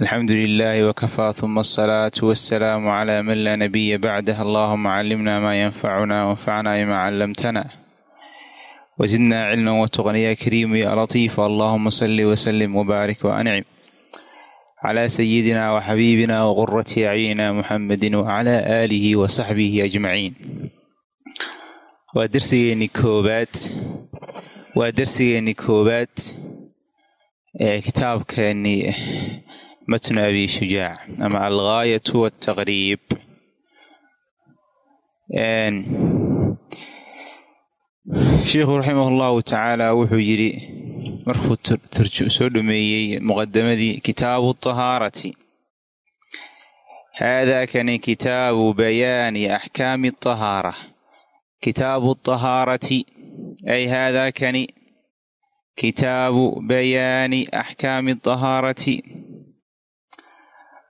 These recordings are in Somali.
alxamdu lilaahi wakafaa tuma asalaatu wasalaamu calaa man laa nabiya bacdah allahuma callimna maa yanfacuna wanfacna bimaa callamtana wasidnaa cilman watuqan yaa kariimu yaa latiifa allahuma salli wasalim wabaarik waancim calaa sayidina waxabiibina waqurati acyina muxamedin wacalaa aalihi wasaxbihi ajmaciin waa darsigeenni koobaad waa darsigeenni koobaad ee kitaabkeenni matnu abi shujaac ama algaayatu waltaqriib sheikhu raximah allahu tacaala wuxuu yidhi markuu soo dhameeyey muqadamadii kitaabu tahaarati haadaa kani kitaabu bayaani axkaami tahaara kitaabu tahaarati ay haadaa kani kitaabu bayaani axkaami tahaarati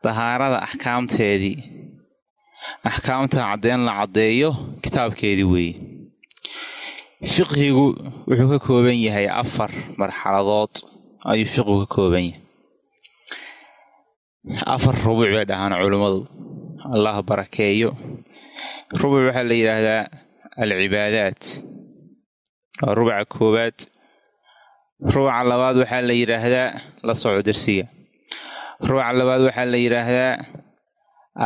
dahaarada axkaamteedii axkaamta caddeyn la caddeeyo kitaabkeedii weeye. Fiqhigu wuxuu ka kooban yahay afar marxaladood ayuu fiqhigu ka kooban yahay. Afar rubuc bay dhahaan culummadu allah barakeeyo. Rubuc waxaa la yidhaahdaa alcibaadaat. Waa rubaca koowaad. Rubaca labaad waxaa la yidhaahdaa la soco darsiga rubaca labaad waxaa la yidhaahdaa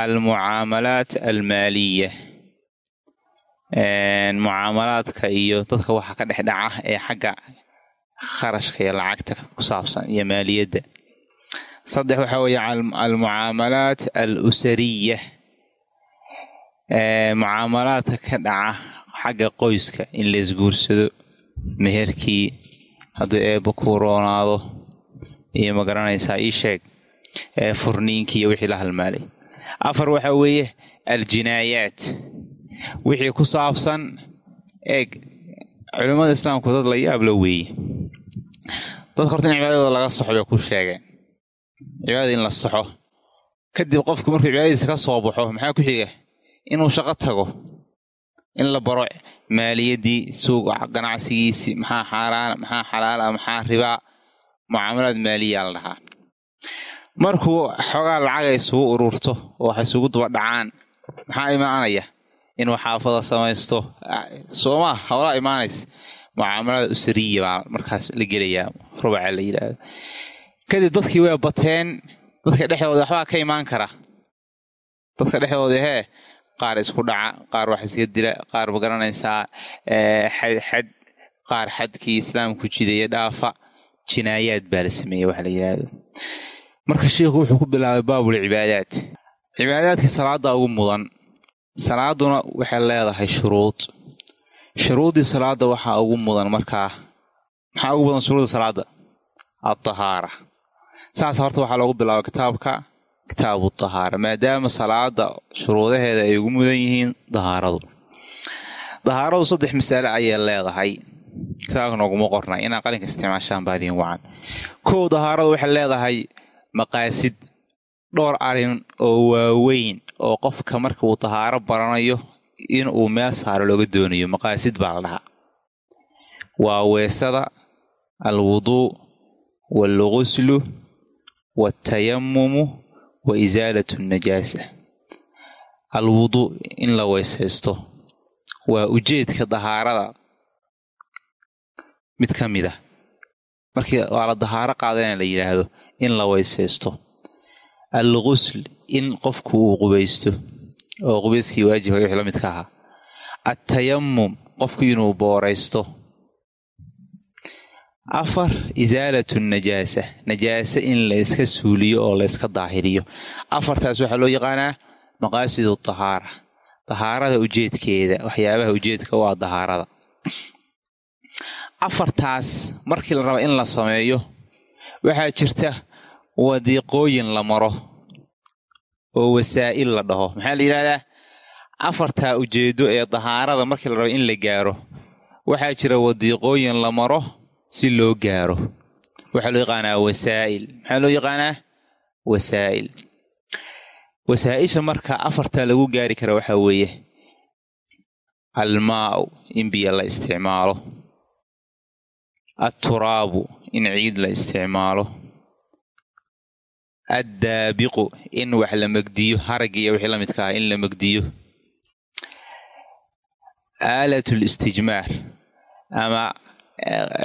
almucaamalaat almaaliya. Mucaamalaadka iyo dadka waxa ka dhex dhaca ee xagga kharashka iyo lacagta ku saabsan iyo maaliyadda. Saddex waxaa weeye almucaamalaat al usariya mucaamalaadka ka dhaca xagga qoyska in la isguursado meherkii hadduu eebba ku roonaado iyo ma garanaysaa ii sheeg furniinkii iyo wixii la halmaalay. Afar waxaa weeye aljinaayaat. Wixii ku saabsan eeg culimmada islaamku dad la yaab la weeye. Dadka horta in cibaadadooda laga soxo bay ku sheegeen cibaadada in la soxo. Kadib qofku markuu cibaadadiisa ka soo baxo maxaa ku xiga? Inuu shaqo tago. In la baro maaliyaddii suuq ganacsigiisii maxaa xaaraan maxaa xalaala maxaa ribaa mucaamalaad maaliyaa la dhahaa markuu xoogaa lacaga isugu ururto oo wax isugu daba dhacaan maxaa imaanaya? Inuu xaafada samaysto. Soomaa hawlaa imaanays mucaamalada usariya baa markaas la gelayaa rubaca la yidhaahdo kadib dadkii way bateen dadka dhexdooda waxbaa ka imaan kara. Dadka dhexdooda hee qaar isku dhaca qaar wax iska dila qaar ma garanaysaa xad qaar xadkii islaamku jidaya dhaafa jinaayaad baa la sameeya waxa la yidhaahdo marka sheikhu wuxuu ku bilaabay baabul cibaadaat cibaadaadkii salaada ugu mudan salaaduna waxay leedahay shuruud. Shuruuddii salaada waxaa ugu mudan markaa maxaa ugu mudan shuruudda salaada addahaara saas horta waxaa loogu bilaabay kitaabka kitaabu dahaara maadaama salaada shuruudaheeda ay ugu mudan yihiin dahaaradu dahaaradu saddex masale ayay leedahay. Kitaabka nooguma qornay inaa qalinka isticmaashaan baa idiin wacan. Kow dahaaradu waxay leedahay maqaasid dhowr arrin oo waaweyn oo qofka marka uu dahaaro baranayo in uu meel saaro looga doonayo maqaasid baa la dhahaa. Waa weesada alwuduu waalguslu waatayamumu wa isaalatu najaasa. Alwuduu in la weysaysto waa ujeedka dahaarada. Mid ka mid a markii waa la dahaaro qaadana la yidhaahdo in la weysaysto. Algusl in qofku uu qubaysto oo qubayskii waajibka wixii la midka ahaa. Attayamum qofku inuu booraysto. Afar isaalatu najaasa. Najaase in la yska suuliyo oo la yska daahiriyo. Afartaas waxaa loo yaqaanaa maqaasidu dahaara dahaarada ujeedkeeda waxyaabaha ujeedka waa dahaarada afartaas markii la raba in la sameeyo waxaa jirta wadiiqooyin la maro oo wasaa'il la dhaho. Maxaa la yidhahdaa afartaa ujeeddo ee dahaarada markii la rabo in la gaaro waxaa jira wadiiqooyin la maro si loo gaaro. Waxaa loo yaqaanaa wasaa'il. Maxaa loo yaqaanaa? Wasaa'il. Wasaa'isha marka afartaa lagu gaari kara waxaa weeye almaa'u in biyo la isticmaalo. Atturaabu in ciid la isticmaalo addaabiqu in wax la megdiyo harag iyo wixii la ah in la megdiyo aalatul istijmaar ama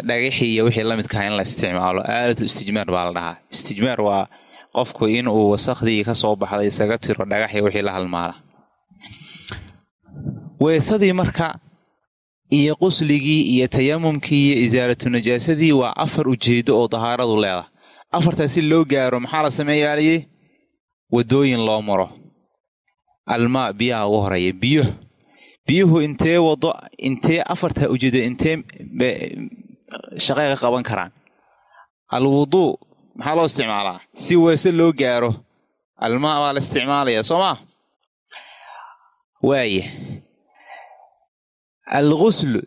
dhagaxii iyo wixii la midkaha in la isticmaalo aalatul istijmaar baa la dhahaa istijmaar waa qofku inuu wasakhdii ka soo baxday isaga tiro dhagaxii wixii la halmaala weesadii marka iyo qusligii iyo tayamumkii iyo isaaratu najaasadii waa afar ujeedo oo dahaaradu leedah afartaa si loo gaaro maxaa la sameeyaaliyey waddooyin loo maro. Almaa biyaha ugu horreeya biyo biyuhu intee wado intee afartaa ujeedo intee shaqay ka qaban karaan? Alwuduu maxaa loo isticmaalaa? Si weese loo gaaro almaa baa la isticmaalayaa soo maa waaya alguslu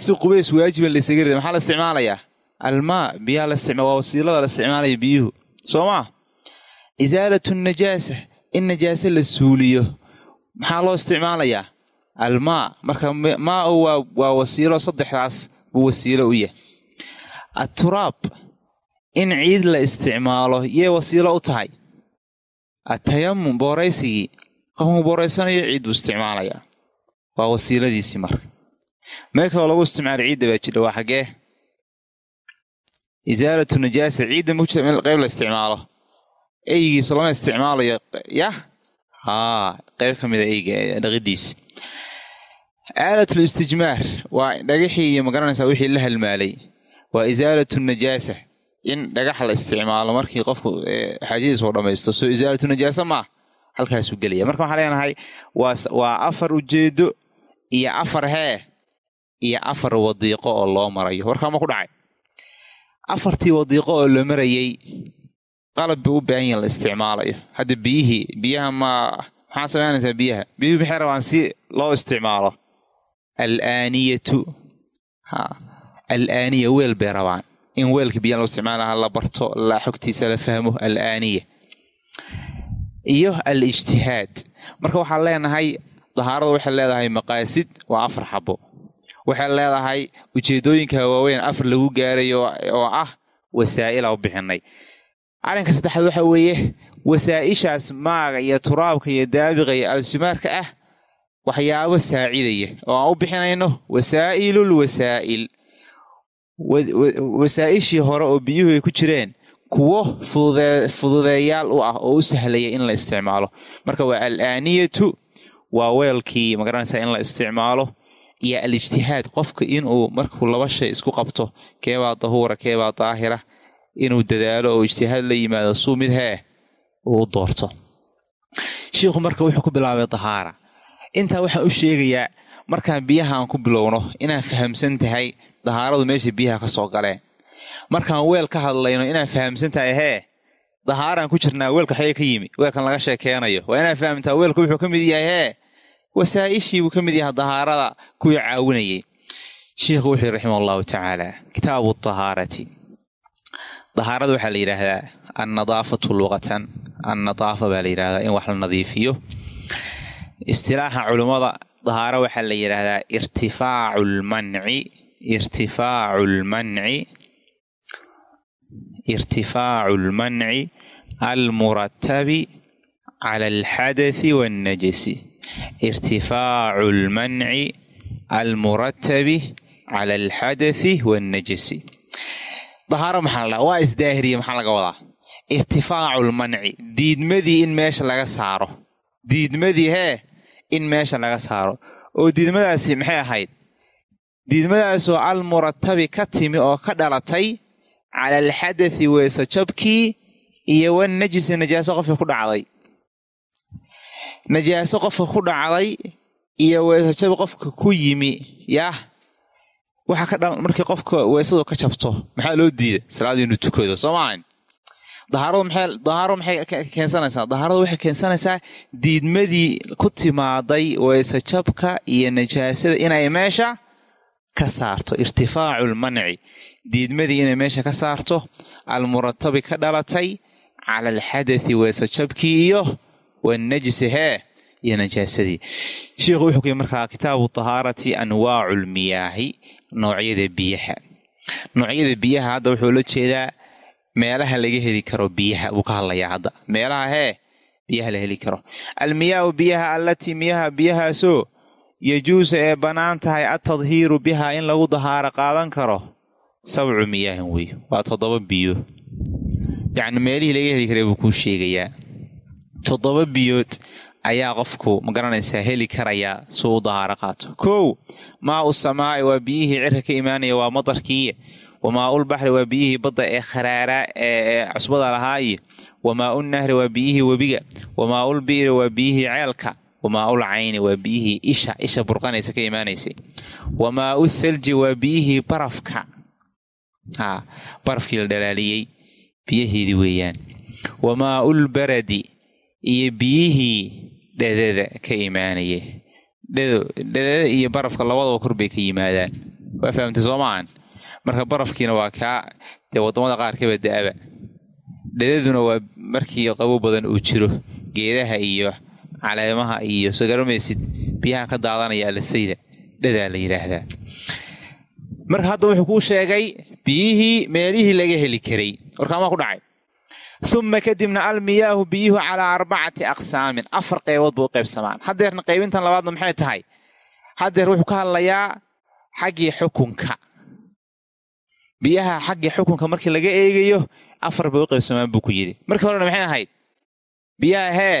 si qubays waajiba laysaga rida maxaa la isticmaalayaa almaa isticma waa wasiilada la isticmaalaya biyuhu. Soo maa isaalatu najaasa in najaase la suuliyo. Maxaa loo isticmaalayaa? Almaa marka maau waa wasiilo saddexdaas buu wasiilo u yahay. Atturaab in ciid la isticmaalo yee wasiilo u tahay. Atayamum booraysigii qofku booraysanayo ciid buu isticmaalayaa. Waa wasiiladiisii marka. Meel kaloo lagu isticmaala ciidda baa jira waa xaggee isaalatu najaasa ciidda jirta meel qayb la isticmaalo? Eygiisa lama isticmaalayo. Yah? Haa qayb ka mida eyga dhaqidiisi aalatul istijmaar waa dhagaxii iyo ma garanaysaa wixii la halmaalay. Waa isaalatu najaasa in dhagax la isticmaalo markii qofku xaajadiisa u dhammaysto soo isaalatu najaasa maa halkaasuu gelaya marka waxaan leenahay waa afar ujeedo iyo afar hee iyo afar wadiiqo oo loo marayo. Warkaa ma ku dhacay afartii wadiiqo oo la marayey qalab bay u baahan yahin la isticmaalayo. Hadda biyihii biyaha ma maxaa samaynaysaa biyaha? Biyuhu maxay rabaan si loo isticmaalo. Alaaniyatu ha alaaniya weel bay rabaan. In weelka biyaha loo isticmaalaha la barto la xogtiisa la fahmo alaaniya. Iyo al ijtihaad marka waxaan leenahay dahaaradu waxay leedahay maqaasid waa afar xabo waxay leedahay ujeedooyinka waaweyn afar lagu gaarayo oo ah wasaa'ila u bixinay. Arrinka saddexaad waxa weeye wasaa'ishaas maaga iyo turaabka iyo daabiqa iyo alsumaarka ah waxyaabo saacidaya. Oo aan u bixinayno wasaa'ilul wasaa'il. Wasaa'ishii hore oo biyuhu ay ku jireen kuwo fududeeyaal u ah oo u sahlaya in la isticmaalo. Marka waa alaaniyatu waa weelkii ma garanaysaa in la isticmaalo iyo al ijtihaad qofka inuu markuu laba shay isku qabto keebaa dahuura keebaa daahira inuu dadaalo oo ijtihaad la yimaado suu mid hee uu doorto. Shiikhu marka wuxuu ku bilaabay dahaara. Intaa waxaan u sheegayaa markaan biyaha aan ku bilowno inaan fahamsan tahay dahaaradu meesha biyaha ka soo galeen. Markaan weel ka hadlayno inaan fahamsan tahay hee dahaaraan ku jirnaa weelka xagee ka yimi weelkan laga sheekeenayo waa inaan fahamtaa weelka wuxuu ka mid yahay hee wasaa'ishii buu ka mid yahay dahaarada kuwii caawinayay. Sheikhu wuxuu yhi raximah allahu tacaala kitaabu dahaarati dahaarada waxaa la yidhaahdaa annadaafatu luqatan annadaafa baa la yidhahdaa in wax la nadiifiyo. Istilaaxa culummada dahaaro waxaa la yidhaahdaa irtifaacu lmanci. Irtifaacu lmanci. Irtifaacu lmanci. Almuratabi cala alxadathi wannajasi irtifaacu lmanci almuratabi cala alxadathi wannajasi dahaaro maxaa la dhaha waa isdaahiriye maxaa laga wadaa irtifaacu lmanci diidmadii in meesha laga saaro diidmadii hee in meesha laga saaro oo diidmadaasi maxay ahayd diidmadaasoo almuratabi ka timi oo ka dhalatay cala alxadathi weese jabkii iyo wannajisi najaaso qofka ku dhacday najaaso qofka ku dhacday iyo weesajab qofka ku yimi yaah. Waxaa ka dha markii qofka weesadu ka jabto maxaa loo diida salaadii inuu tukado soo maahan dahaaro maxay keensanaysaa? Dahaaradu waxay keensanaysaa diidmadii ku timaaday weysajabka iyo najaasada inay meesha ka saarto irtifaacu lmanci diidmadii inay meesha ka saarto almuratabi ka dhalatay cala alxadai weysajabkii iyo wanajsi hee iyo najaasadii sheikhu wuxuu kuyi markaa kitaabu tahaarati anwaacu lmiyaahi noocyada biyaha. Noocyada biyaha hadda wuxuu la jeedaa meelaha laga heli karo biyaha buu ka hadlayaa hadda. Meelaha hee biyaha la heli karo. Almiyaahu biyaha allatii miyaha biyahaasoo yajuusu ee bannaan tahay atadhiiru biha in lagu dahaaro qaadan karo? Sabcu miyaahin wey waa toddoba biyo. Yacni meelihii laga heli karay buu kuu sheegayaa toddoba biyood ayaa qofku ma garanaysaa heli karayaa suu u dahaaro qaato. Kow maa u samaa'i waa biyihii cirka ka imaanaya waa madarkii wamaa ulbaxri waa biyihii badda ee kharaaraa ee cusbada lahaa iyo wamaa unnahri waa biyihii webiga wamaa ulbi'ri waa biyihii ceelka wamaa ul cayni waa biyihii isha isha burqanaysa ka imaanaysay. Wamaa u thalji waa biyihii barafka. Haa barafkii la dhalaaliyey biyaheedii weeyaan. Wamaa ulbaradi iyo biyihii dhedada ka imaanaya dhedada iyo barafka labadaba kor bay ka yimaadaan waa fahamtay soo marka barafkiina waa kaa dee waddamada qaar kaba da'aba dhedaduna waa markii qabo badan uu jiro geedaha iyo caleemaha iyo soo garamaysid biyaha ka daadanaya alasayda dhadaa la yidhaahdaa marka hadda wuxuu kuu sheegay biyihii meelihii laga heli karay warkaamaa ku dhacay uma kadibna almiyaahu biyuhu calaa arbacati aqsaamin afar qaybood buu u qaybsamaan haddeerna qaybintan labaadna maxay tahay haddeer wuxuu ka hadlayaa xaggii xukunka biyaha xaggii xukunka markii laga eegayo afar bay u qaybsamaan buu ku yidhi markii horena maxay ahayd biyaha hee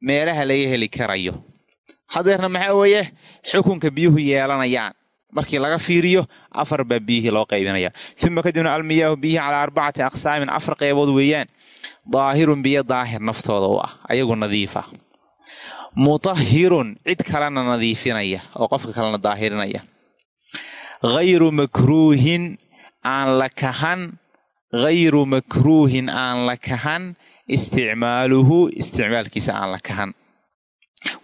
meelaha laga heli karayo haddeerna maxaa weeye xukunka biyuhu yeelanayaan markii laga fiiriyo afar baa biyihii loo qaybinaya uma kadibna almiyaahu biyihii calaa arbacati aqsaamin afar qaybood weeyaan daahirun biyo daahir naftooda u ah ayagu nadiifa. Mutahirun cid kalena nadiifinaya oo qofka kalena daahirinaya. Hayru makruuhin aan la kahan. Hayru makruuhin aan la kahan. Isticmaaluhu isticmaalkiisa aan la kahan.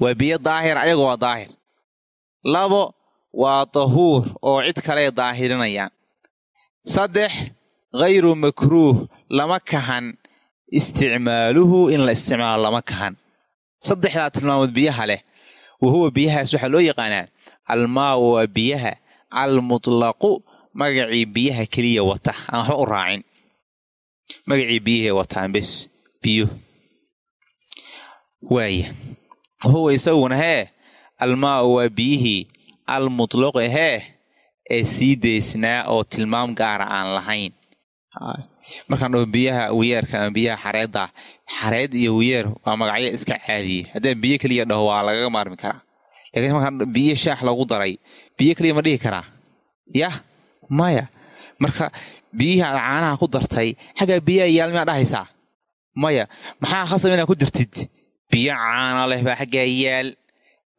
Waa biyo daahir ayagu waa daahir. Labo waa dahuur oo cid kale daahirinayaan saddex hayru makruuh lama kahan isticmaaluhu in la isticmaalo lama kahan. Saddexdaa tilmaamood biyaha leh wa huwa biyahaas waxaa loo yaqaanaa almaau waa biyaha almutlaqu magacii biyaha keliya wata aan waxba u raacin. Magacii biyahay wataan bes biyo. Waaya huwa isaguna hee almaau waa biyihii almutlaqu hee ee sii deysnaa oo tilmaam gaara aan lahayn markaan dhaho biyaha wiyeerka ama biyaha xareedda xareed iyo wiyeer waa magacyo iska caadiyey haddaan biyo keliya dhaho waa lagaga maarmi karaa. Laakiin markaan biyo shaax lagu daray biyo keliya ma dhihi karaa? Yah maya. Marka biyihii aad caanaha ku dartay xaggaa biyaha yaal miyaa dhahaysaa? Maya. Maxaa khasab inaad ku dirtid biyo caana leh baa xaggaa yaal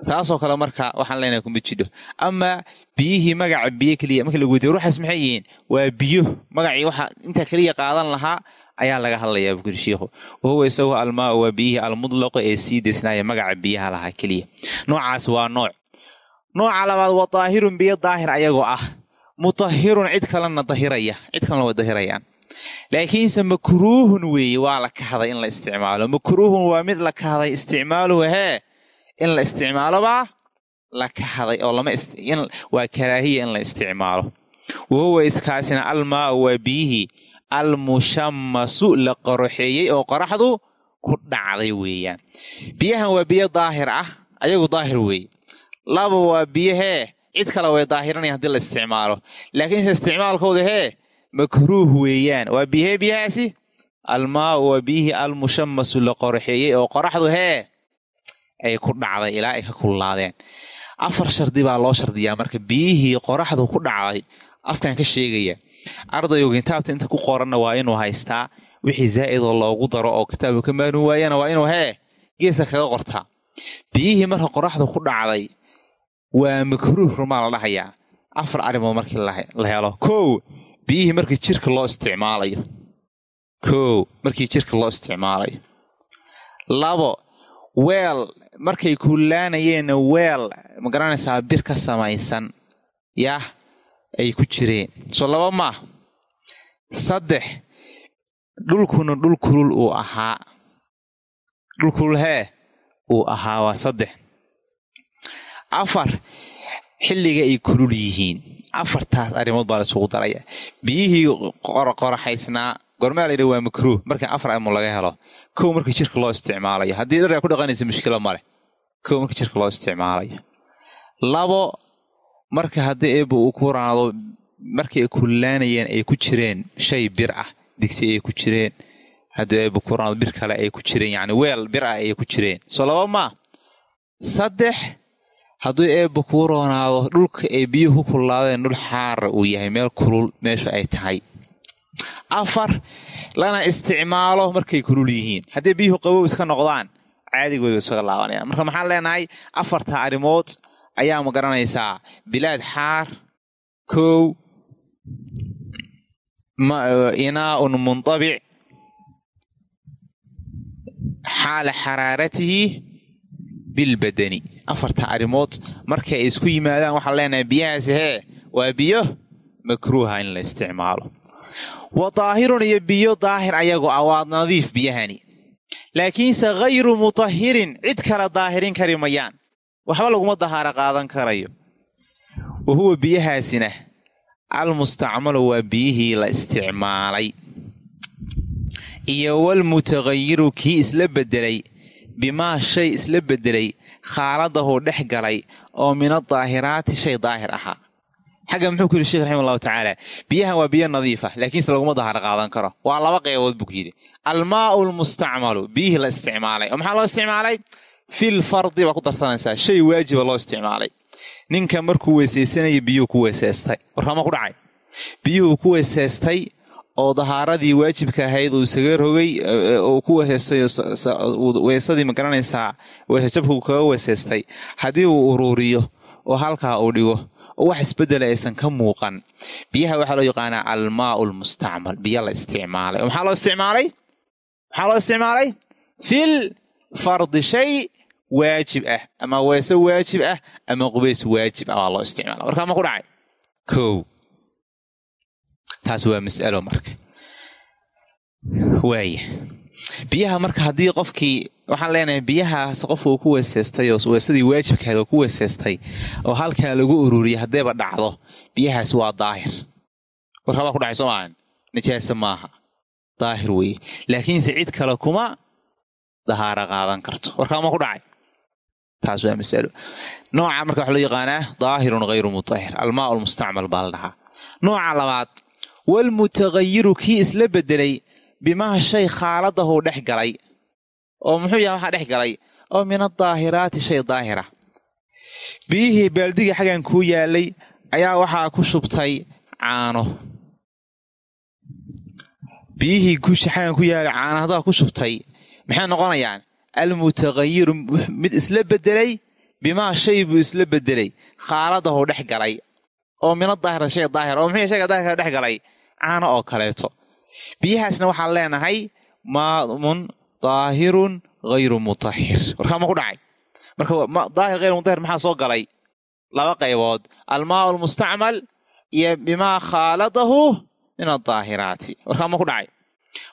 taasoo kale marka waxaan leenahay kuma jidho ama biyihii magaca biyo keliya markii lagu weydiyo ruuxaas maxay yihiin? Waa biyo. Magacii waxa inta keliya qaadan lahaa ayaa laga hadlayaa bukuri shiikhu wahuwa isagu almaau waa biyihii almutlaqo ee sii deysnaaya magaca biyaha lahaa keliya. Noocaas waa nooc. Nooca labaad waa daahirun biyo daahir ayagoo ah. Mutahirun cid kalena dahiraya cid kalena way dahirayaan. Laakiinse makruuhun weeye waa la kahday in la isticmaalo. Makruuhun waa mid la kahday isticmaaluhu hee in la isticmaalobaa la kahday oo waa karaahiya in la isticmaalo. Wahuwa iskaasina almaau waa biyihii almushammasu la qoroxeeyey oo qoraxdu ku dhacday weeyaan. Biyahan waa biyo daahir ah ayagu daahir weeye laba waa biyo hee cid kale way daahiranaya haddii la isticmaalo. Laakiinse isticmaalkooda hee makruuh weeyaan. Waa biyahee biyahaasi? Almaau waa biyihii almushamasu la qoroxeeyey oo qoraxdu hee ay ku dhacday ilaa ay ka kullaadeen. Afar shardi baa loo shardiyaa marka biyihii qoraxdu ku dhacday. Afkan ka sheegaya ardaygu kitaabta inta ku qoranna waa inuu haystaa wixii zaa'idoo loogu daro oo kitaabku ka maarmi waayana waa inuu hee geesa kaga qortaa. Biyihii marka qoraxdu ku dhacday waa makruuh rumaa la dhahayaa. Afar arrimood markii la helo. Kow biyihii markii jirka loo isticmaalayo. Koow markii jirka loo isticmaalayo. Labo weel markay kullaanayeenna weel ma garanaysaa bir ka samaysan. Yah ay ku jireen. Soo laba maa saddex dhulkuna dhul kulul uu ahaa. Dhul kulul hee uu ahaa waa saddex. Afar xilliga ay kulul yihiin. Afartaas arrimood baa la isugu daraya. Biyihii qoraxaysnaa gormaa layidhi waa makruuh. Marka afar amo laga helo kow marka jirka loo isticmaalayo haddii dhargaa ku dhaqanaysa mushkilo maleh kow marka jirka loo isticmaalayo labo marka haddii eebba uu ku raado markay ay kullaanayeen ay ku jireen shay bir ah digsi ay ku jireen haddii eebba ku raado bir kale ay ku jireen yacni weel bir ah ay ku jireen. Soo laba maa saddex hadduu eebba kuu roonaado dhulka ay biyuhu ku kullaadeen dhul xaara uu yahay meel kulul meesha ay tahay afar lana isticmaalo markay kulul yihiin. Haddii biyuhu qabow iska noqdaan caadigooda isaga laabanayaan marka maxaan leenahay afarta arrimood ayaa ma garanaysaa bilaad xaar kow inaaun muntabic xaala xaraaratihi bilbadani afarta arrimood markay ay isku yimaadaan waxaan leenahay biyahaasi hee waa biyo makruuha in la isticmaalo wa daahirun iyo biyo daahir ayagu ah waa nadiif biyahani. Laakiinse hayru mutahirin cid kale daahirin kari mayaan. Waxba laguma dahaaro qaadan karayo. Wa huwa biyahaasina almustacmalu waa biyihii la isticmaalay. Iyo walmutaghayiru kii isla beddelay bimaa shay isla beddelay khaaladahu dhex galay oo min adaahiraati shay daahir ahaa xagga muxuu ku yidhi sheekh raxima allahu tacaala biyahan waa biyo nadiifa laakiinse laguma dahaaro qaadan karo. Waa laba qaybood buu ku yidhi. Almaau lmustacmalu biyihii la isticmaalay. Oo maxaa loo isticmaalay? Fil fardi baa ku darsanaysaa shay waajiba loo isticmaalay. Ninka markuu weysaysanaya biyuhu ku weysaystay. Warkama ku dhacay? Biyuhu ku weysaystay oo dahaaradii waajibka ahayd uu isaga rogay uu ku weesaystay weysadii ma garanaysaa weesajabka kaga weysaystay. Haddii uu uruuriyo oo halkaa uu dhigo oo wax isbedela aysan ka muuqan. Biyaha waxaa loo yaqaanaa almaau lmustacmal biyo la isticmaalay. Oo maxaa loo isticmaalay? Maxaa loo isticmaalay? Fil fardi shay waajib ah. Ama weese waajib ah ama qubays waajib ah baa loo isticmaala warkaa ma ku dhacay? Kow. Taas waa mas'alo marka. Waaya biyaha marka haddii qofkii waxaan leenahay biyahaas qof uu ku weesaystay oo oo ku weesaystay oo halkaa lagu ururiyay haddayba dhacdo biyahaas waa daahir. Warkabaa ku dhacay soo maahan? Maaha. Daahir weeye. Laakiinse cid kale kuma dahaaro qaadan karto. Warkaama ku dhacay? Taas waa masalo nooca marka waxa loo yaqaanaa daahirun hayru mutahir almaa lmustacmal baa la dhahaa. Nooca labaad walmutaghayiru kii isla bedelay bimaa shay khaaladahu dhex galay oo muxuu yahay waxaa dhex galay? oo min adaahiraati shay daahira. Biyihii baaldigii xaggan kuu yaalay ayaa waxaa ku shubtay caano. Biyihii xaggan ku yaalay caano haddaa ku shubtay maxay noqonayaan? Almutaghayiru mid isla bedelay bimaa shay buu isla bedelay khaaladahu dhex galay. oo mina daahira shay daahir oo muxuu shayga daahirka dhex galay? Caano oo kaleeto biyahaasna waxaan leenahay maamun daahirun hayru mutahir warkaama ku dhacay? Marka daahir hayru mutahir maxaa soo galay? Laba qaybood. Almaau lmustacmal iyo bimaa khaaladahu min adaahiraati warkaama ku dhacay?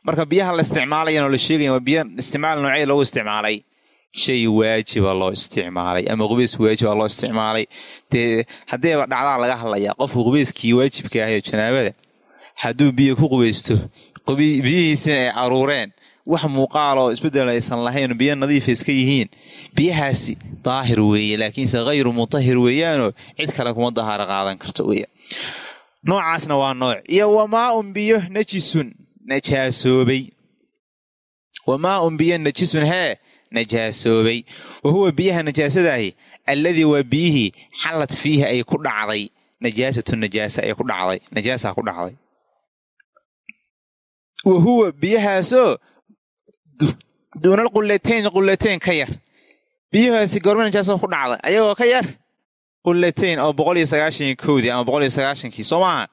Marka biyaha la isticmaalayan oo la sheegaya waa biyo isticmaal noocya loogu isticmaalay? Shay waajiba loo isticmaalay ama qubays waajiba loo isticmaalay. Dee haddeeba dhacdaa laga hadlayaa qofku qubayskii waajibka ahayo janaabada hadduu biyo ku qubaysto biyihiisina ay aruureen wax muuqaaloo isbeddel aysan lahayn biyo nadiifa iska yihiin. Biyahaasi daahir weeye laakiinse hayru mutahir weeyaanoo cid kale kuma dahaaro qaadan karto weya noocaasna waa nooc. Iyo wamaaun biyo najisun najaasoobay wamaaun biyo najisun hee najaasoobay wa huwa biyaha najaasadaahi alladii waa biyihii xallad fiihi ay ku dhacday. Najaasatu najaasa ay ku dhacday najaasaa ku dhacday wa huwa biyahaasoo duunal qullatayn qullatayn ka yar. Biyahaasi goorma najaasa ku dhacday ayagoo ka yar qullatayn oo boqol iyo sagaashan kowdii ama boqol iyo sagaashankii soo maaha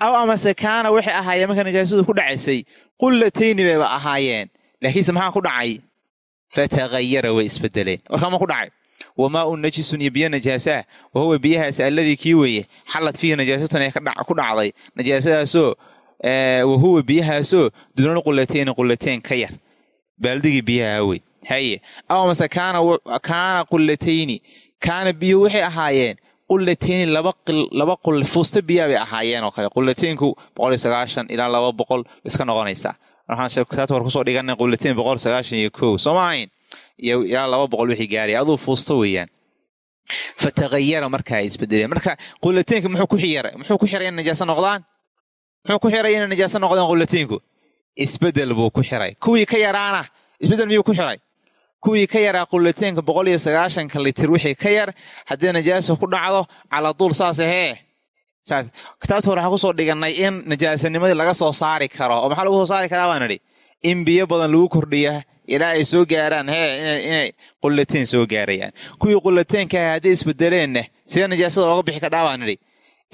aw amase kaana waxay ahaayeen marka najaasadu ku dhacaysay qullatayni bayba ahaayeen. Laakiinse maxaa ku dhacay? Fatahayara way isbedeleen. Warkaama ku dhacay? Wamaa un najisun iyo biyo najaasaah wa huwa biyahaas alladii kii weeye xallad fiihi najaasatun ee ku dhacday. Najaasadaasoo wa huwa biyahaasoo duunal qulatayni qulateyn ka yar. Baaldigii biyaha wey haye amase kaana qulatayni kaana biyo waxay ahaayeen qulatayni laba qul fuusta biyaa bay ahaayeen oo kale. Qulataynku boqol iyo sagaashan ilaa laba boqol iska noqonaysaa waxaan kitaabta hor ku soo dhiganay qulatayn boqol sagaashan iyo kow soo ma ahayn? Iyo ilaa laba boqol wixii gaaraya aduu fuusta weeyaan. Fatahayara markaa isbedeleen. Marka qulataynka muxuu ku xiray muxuu ku xiray inay najaaso noqdaan muxuu ku xiray inay najaaso noqdaan qulataynku isbeddel buu ku xiray. Kuwii ka yaraana isbeddel miyuu ku xiray? Kuwii ka yaraa qulataynka boqol iyo sagaashanka litir wixii ka yar haddii najaasa ku dhacdo calaa duul saas ahee. Saas kitaabta hore waxaan ku soo dhiganay in najaasanimadii laga soo saari karo. Oo maxaa lagu soo saari karaa baan idhi? In biyo badan lagu kordhiya ilaa ay soo gaaraan. Hee inay qulateyn soo gaarayaan. Kuwii qulateynka ah hadday isbedeleenna sidee najaasada ooga bixi kadhaa baan idhi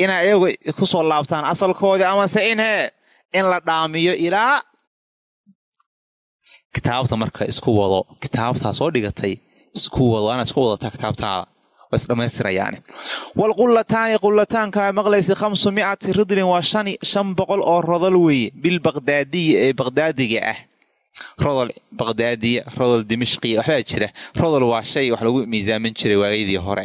inay iyagu ku soo laabtaan asalkoodii amase in hee in la dhaamiyo ilaa kitaabta marka isku wado kitaabtaa soo dhigatay isku wado waana isku wadataa kitaabtaada waa isdhammaystirayaani walqulataani qulataanka maqlaysa khamsu mi'ati ridlin waa shan boqol oo rodol weeye bilbaqdaadiyi ee baqdaadiga ah. Rodol baqdaadiya rodol dimishqiya waxbaa jira. Rodol waa shay wax lagu miisaamin jiray waayadii hore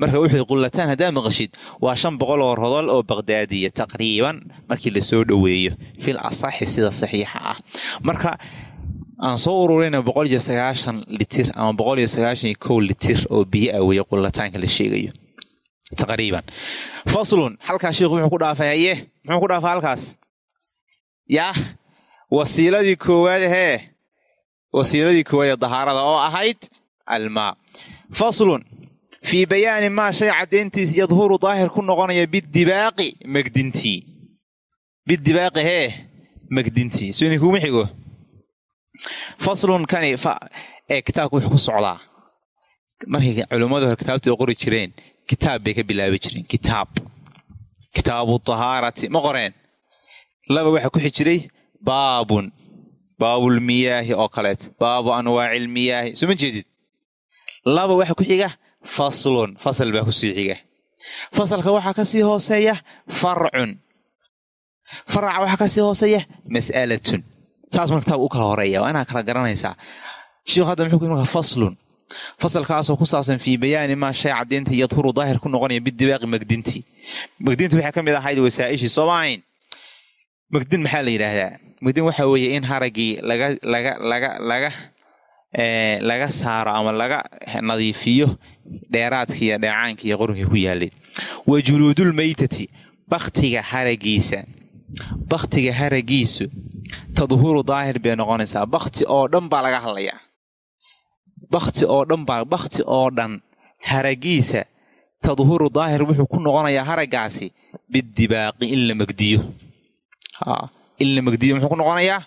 marka wuxuu qulataan haddaa maqashid waa shan boqol oo rodol oo baqdaadiya taqriiban markii la soo dhoweeyo fil asaxi sida saxiixa ah. Marka aan soo ururayna boqol iyo sagaashan litir ama boqol iyo sagaashan iyo kow litir oo biyo ah weeye qulataanka la sheegayo taqriiban. Faslun halkaas sheikhu muxuu ku dhaafay haye? Muxuu ku dhaafay halkaas? Yah wasiiladii koowaad hee wasiiladii koowaad ee dahaarada oo ahayd almaa. Faslun fii bayaani maa shay caddayntiis yadhuru daahir ku noqonaya bidibaaqi megdintii bidibaaqi hee megdintii soo idinkuuma xigo. Faslun kani ee kitaabka wuxuu ku socdaa. Markay culimmadu hore kitaabta ay qori jireen kitaab bay ka bilaabi jireen kitaab. Kitaabu tahaarati ma qoreen? Laba waxaa ku xijiray baabun. Baabulmiyaahi oo kaleet. Baabu anwaacilmiyaahi soo ma jeedid? Laba waxaa ku xiga faslun fasal baa ku sii xiga fasalka waxaa ka sii hooseeya farcun. Faraca waxaa ka sii hooseeya mas'alatun. Saas mar kitaab u kala horreeya waa inaa kala garanaysaa. Shiikhu hadda muxuu ku marka faslun. Fasalkaasoo ku saabsan fii bayaani maa shay caddaynta yadhuru daahir ku noqonaya bidibaaqi magdinti. Magdinti waxay ka mid ahayd wasaa'ishii sooma ahayn magdin maxaa la yidhaahdaa? Magdin waxaa weeye in haraggii laga laga laga laga laga saaro ama laga nadiifiyo dheeraadka iyo dheecaanka iyo qorunkii ku yaalay wa juluudulmaytati baktiga haragiisa. Baktiga haragiisu tadhuru daahir bay noqonaysaa. Bakti oo dhan baa laga hadlayaa. Bakti oo dhan baa bakti oo dhan haragiisa tadhuru daahir wuxuu ku noqonayaa haraggaasi bidibaaqi in la magdiyo. In la magdiyo muxuu ku noqonayaa?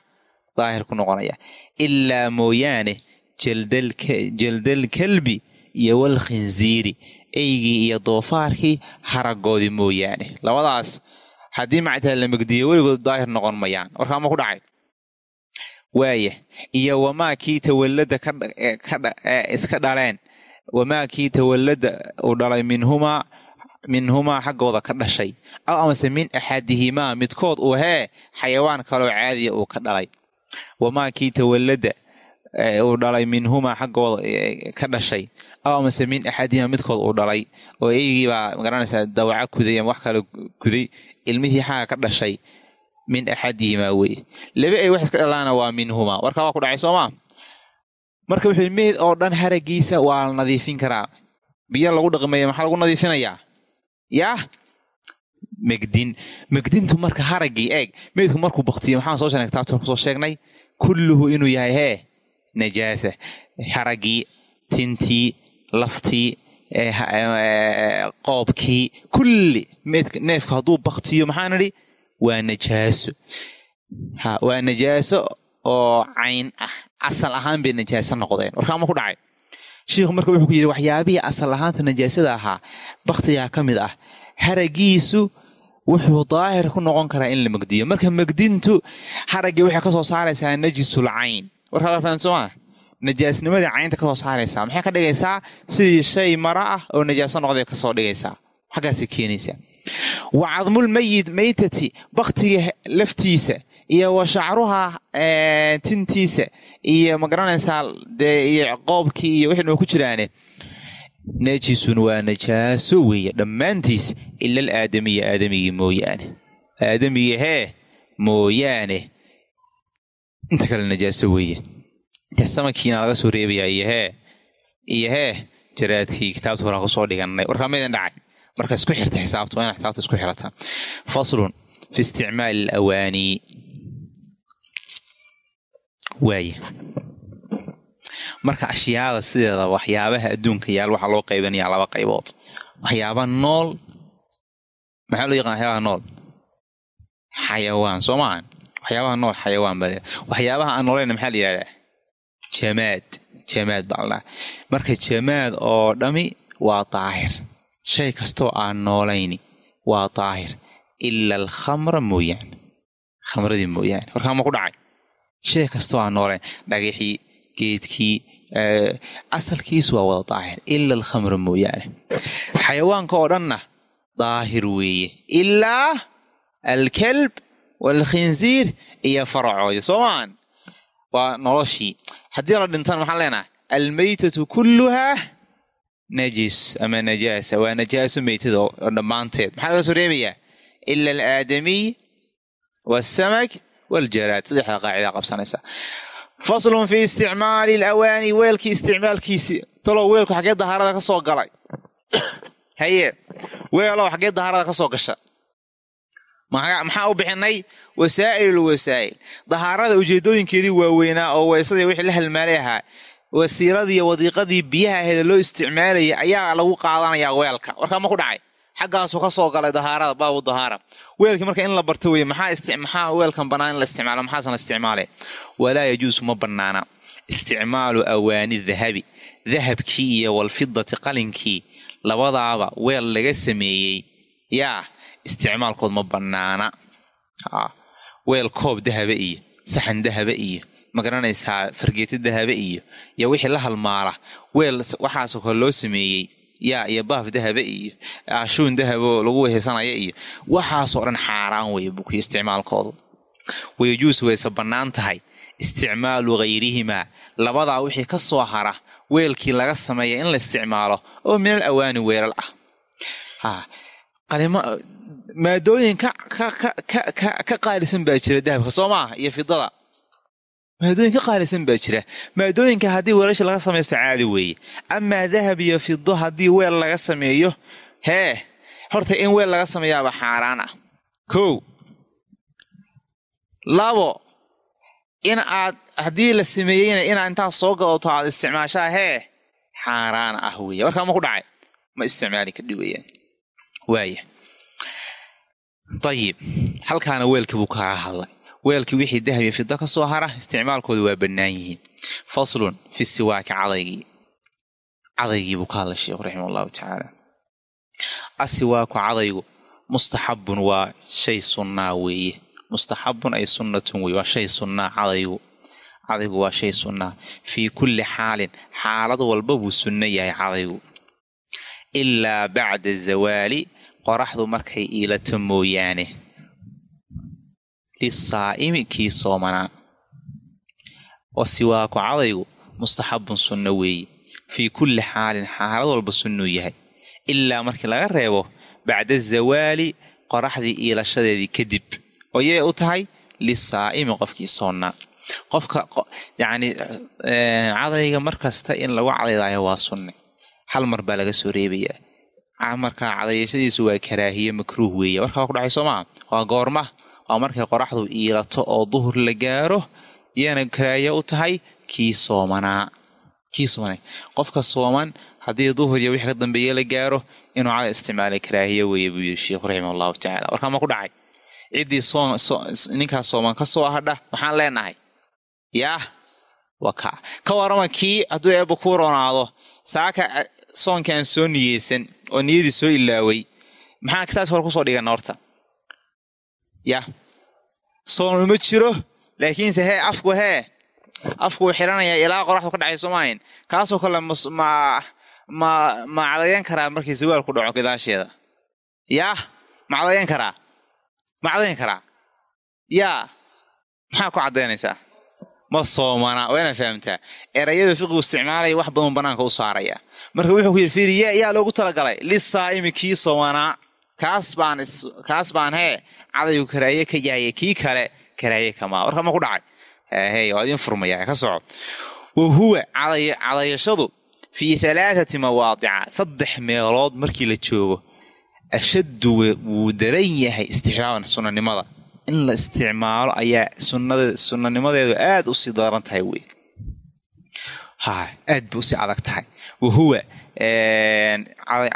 Daahir ku noqonayaa. Ilaa mooyaane jaldal kelbi iyo wal khinziiri eygii iyo doofaarkii haragoodii mooyaane. Labadaas haddii mactaa la magdiyo weligood daahir noqon mayaan. Warkaama ku dhacay? Waaya iyo wamaa kii tawallada iska dhaleen? Wamaa kii tawallada uu dhalay minhumaa minhumaa xaggooda ka dhashay? Aw amase min axadihimaa midkood uu hee xayawaan kaloo caadiya uu ka dhalay. Wamaa kii tawallada uu dhalay minhumaa xaggooda ka dhashay aw amase min axadihimaa midkood uu dhalay oo eygii baa ma garanaysaa dawaca kuday ama wax kale kuday ilmihii xagga ka dhashay. Min axadihimaa weye laba ay wax iska dhalaana waa minhumaa. Warkaa waa ku dhacay soomaa marka wuxuu meyd oo dhan haragiisa waa la nadiifin karaa. Biyo lagu dhaqmaya maxaa lagu nadiifinayaa? Yaah megdin megdintu marka haraggii eeg. Meydku markuu baktiyo maxaan soo sheegnay kitaabta ku soo sheegnay? Kulluhu inuu yahay hee najaasa. Haraggii tintii laftii qoobkii kulli neefku hadduu baktiyo maxaan idhi waa najaaso. Waa najaaso oo cayn ah. Asal ahaan bay najaaso noqdeen. Warkaama ku dhacay? Shiikhu marka wuxuu ku yidhi waxyaabihii asal ahaanta najaasada ahaa baktigaa ka mid ah. Haragiisu wuxuu daahir ku noqon karaa in la magdiyo. Marka magdintu haraggii waxay ka soo saaraysaa najisul cayn. Warkaafaan soomaa najaasnimadii caynta ka soo saaraysaa. Maxay ka dhigaysaa? Sidii shay mara ah oo najaaso noqday ka soo dhigaysaa. Xaggaasay keenaysaa wa cadmul mayid maytati baktiga laftiisa iyo wa shacruha tintiisa iyo ma garanaysaa dee iyo qoobkii iyo wixii ku jiraane. Najisun waa najaaso weeye dhammaantiis ila al aadamiya aadamigii mooyaane. Aadamigii hee mooyaane. Inta kale najaaso weeye samakiina laga soo reebayaa iyo hee iyo hee jaraadkii kitaabta horaa ku soo dhiganay. Warkaa maydin dhacay. Marka isku xirta xisaabta waa ina xisaabta isku xirata. Faslun fi isticmaali alawaani. Waaya marka ashyaada sideeda waxyaabaha adduunka yaal waxaa loo qaybanayaa laba qaybood. Waxyaaba nool. Maxaa loo yaqana waxyaabaha nool? Xayawaan. Soo maaha waxyaabaha nool xayawaan baa waxyaabaha aan noolayna maxaa la yihahdaa jamaad jamaad baa la dhaha marka jamaad oo dhami waa daahir. Shay kastoo aan noolayni waa daahir. Ila alkhamra mooyaane khamradii mooyaane warkaa ma ku dhacay. Shay kastoo aan noolayn dhagaxii geedkii asalkiisu waa wada daahir. Ila alkhamra mooyaane xayawaanka oo dhanna daahir weeye. Ilaa alkalb waalkhinsiir iyo faracooda soo maan waa noloshii haddii la dhintana maxaan leenahay almaytatu kulluhaa najis ama najaasa waa najaaso meytada dhammaanteed maxaa laga soo reebayaa ila alaadamiy waasamak waljaraad saddexda qaacida qabsanaysa faslun fi isticmaali alawaani weelkii isticmaalkiisii talow weelku xaggee dahaarada ka soo galay haye weelow xaggee dahaarada ka soo gasha maxaa u bixinay? Wasaa'il wasaa'il. Dahaarada ujeedooyinkeedii waaweynaa oo weysadii wixii la halmaalay ahaa wasiiradii wadiiqadii biyaha aheeda loo isticmaalayay ayaa lagu qaadanayaa weelka. Warkaa ma ku dhacay? Xaggaasuu ka soo galay dahaarada baabu dahaara. Weelkii marka in la barto weye maxaa weelkan bannaan in la isticmaalo maxaasan la isticmaale? Walaa yajuusu ma bannaana. Isticmaalu awaani dahabi dahabkii iyo walfidati qalinkii labadaaba weel laga sameeyey. Yaa isticmaalkood ma bannaana. Weel koob dahaba iyo saxan dahaba iyo ma garanaysaa fargeeto dahaba iyo iyo wixii la halmaala. Weel waxaasoo kale loo sameeyey yaa iyo baaf dahaba iyo ashuun dahabo lagu weheysanaya iyo waxaasoo dhan xaaraan weeye bukuyo isticmaalkoodu. Wayajuus wayse bannaan tahay. Isticmaalu hayrihimaa labadaa wixii ka soo hara weelkii laga sameeya in la isticmaalo oo minal awaani weelal ah maadooyin ka qaalisan baa jira dahabka soo maaha iyo fidada maadooyin ka qaalisan baa jira. Maadooyinka haddii weelasha laga samaysto caadi weeye. Amaa dahab iyo fido haddii weel laga sameeyo hee horta in weel laga sameeyaaba xaaraan ah kow labo in aad haddii la sameeyeyna inaad intaad soo gadato aad isticmaashaa hee xaaraan ah weeye. Warkaa ma ku dhacay? Ma isticmaali kadhi weyaan waaya ayib halkaana weelkii buu kaga hadlay. Weelkii wixii dahab iyo fida ka hara isticmaalkooda waa bannaan yihiin. Faslun fi siwaaki cadaygii cadaygii buu ka hadlay sheikhu raximah allahu tacaala. Asiwaaku cadaygu mustaxabun waa shay sunnaa weeye. Mustaxabun ay sunnatun weye waa shay sunnaa cadaygu. Cadaygu waa shay sunnaa. Fii kulli xaalin xaalad walba buu sunno yahay cadaygu. Ilaa bacda zawaali qoraxdu markay iilato mooyaane. Lisaa'imi kii soomanaa wasiwaaku cadaygu mustaxabun sunno weeye fii kulli xaalin xaalad walba sunnuu yahay. Ilaa markii laga reebo bacda zawaali qoraxdii iilashadeedii kadib. Oo yay u tahay lisaa'imi qofkii soonnaa qofka yacni cadayga mar kasta in lagu cadaydaayo waa sunne. Hal mar baa laga soo reebayaa markaa cadayashadiisu waa karaahiye makruuh weeye. Warkaa waa ku dhacay soo maa waa goorma. Waa markay qoraxdu iilato oo duhur la gaaro yaana karaahiye u tahay kii soomanaa kii soomanay qofka sooman haddii duhur iyo wixii ka dambeeye la gaaro inuu cada isticmaalay karaahiye weeye buu yidhi sheikhu raximah allahu tacala warkaa ma ku dhacay? Ciddii ninkaas sooman ka soo hadha maxaan leenahay? Yaah waa ka. Warama kii hadduu eebba kuu ronaado saaka soonka aan soo niyeysan oo niyadii soo ilaaway maxaa kitaabka hore ku soo dhigana horta ya soon uma jiro laakiinse hee afku hee afku wuu xidhanayaa ilaa qoraxdu ka dhacayso maahin kaasoo kale ma ma cadayan karaa markii zawaal ku dhaco gadaasheeda. Yaa ma cadayan karaa? Ma cadayan karaa? Yaa maxaa ku caddaynaysaa ma soomana waa inaad fahamtaa. Erayada fiqigu isticmaalaya wax badan banaanka u saaraya. Marka wuxuu ku yidhi fiiri ya yaa loogu talagalay. Lisaa'imi kii soomanaa kaas baan hee cadaygu karaaye ka yaaya kii kale karaaye kamaa warka ma ku dhacay. Hey waa idin furmaya ka soco wa huwa cadayashadu fii halaathati mawaadica saddex meelood markii la joogo ashaddu wuu daran yahay istixbaaban sunanimada in la isticmaalo ayaa sunanimadeedu aad u sii daran tahay wey aad bay u sii adag tahay. Wa huwa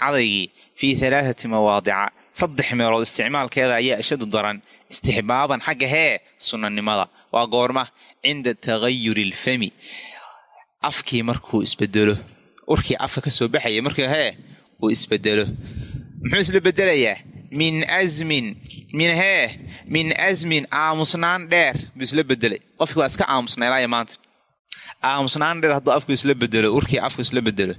cadaygii fii halaathati mawaadica saddex meelood isticmaalkeeda ayaa ashaddu daran istixbaaban xagga hee sunanimada waa goorma cinda tagayuri alfami afkii markuu isbedelo urkii afka ka soo baxaya markii hee uu isbedelo muxuu isla bedelayaa min asmin min hee min asmin aamusnaan dheer buu isla bedelay qofkii waa iska aamusna ilaa maanta. Aamusnaan dheer hadduu afku isla bedelo urkii afku isla bedelo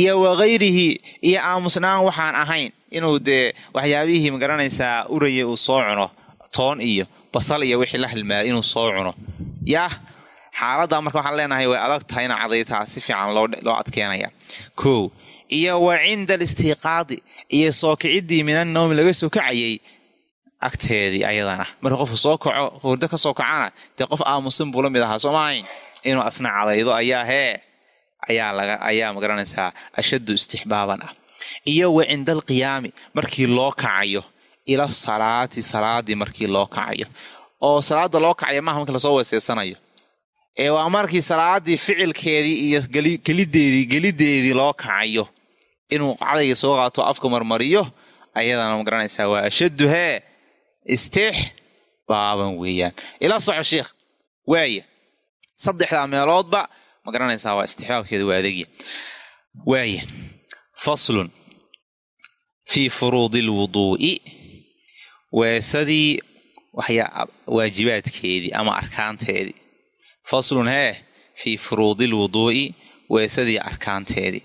iyo wakayrihi iyo aamusnaan waxaan ahayn inuu dee waxyaabihii ma garanaysaa uraya uu soo cuno. Toon iyo basal iyo wixii la hilmaaday inuu soo cuno. Yaah xaaladda marka waxaan leenahay way adag tahay ina cadaytaa si fiican loo adkeenaya. Kow iyo wa cinda alistiiqaadi iyo soo kiciddii minan nawmi laga soo kacayay agteedii ayadana. Marka qofku soo kaco hurdo ka soo kacana dee qof aamusan buu la mid ahaa soo maahayn inuu asna cadaydo ayaa hee ayaa ma garanaysaa ashaddu istixbaaban ah. Iyo wa cinda alqiyaami markii loo kacayo ila salaati salaadii markii loo kacayo. Oo salaada loo kacayo maaha markii la soo weeseysanayo ee waa markii salaadii ficilkeedii iyo gelideedii gelideedii loo kacayo inuu cadayga soo qaato afka marmariyo ayadana ma garanaysaa waa ashaddu hee istix baaban weeyaan. Ila soco sheikh waaya saddexdaa meeloodba ma garanaysaa waa istixbaabkeeda waa adegya waaya faslun fii furuudi lwuduu'i weesadii waxyaa waajibaadkeedii ama arkaanteedii. Faslun hee fii furuudi lwuduu'i weesadii arkaanteedii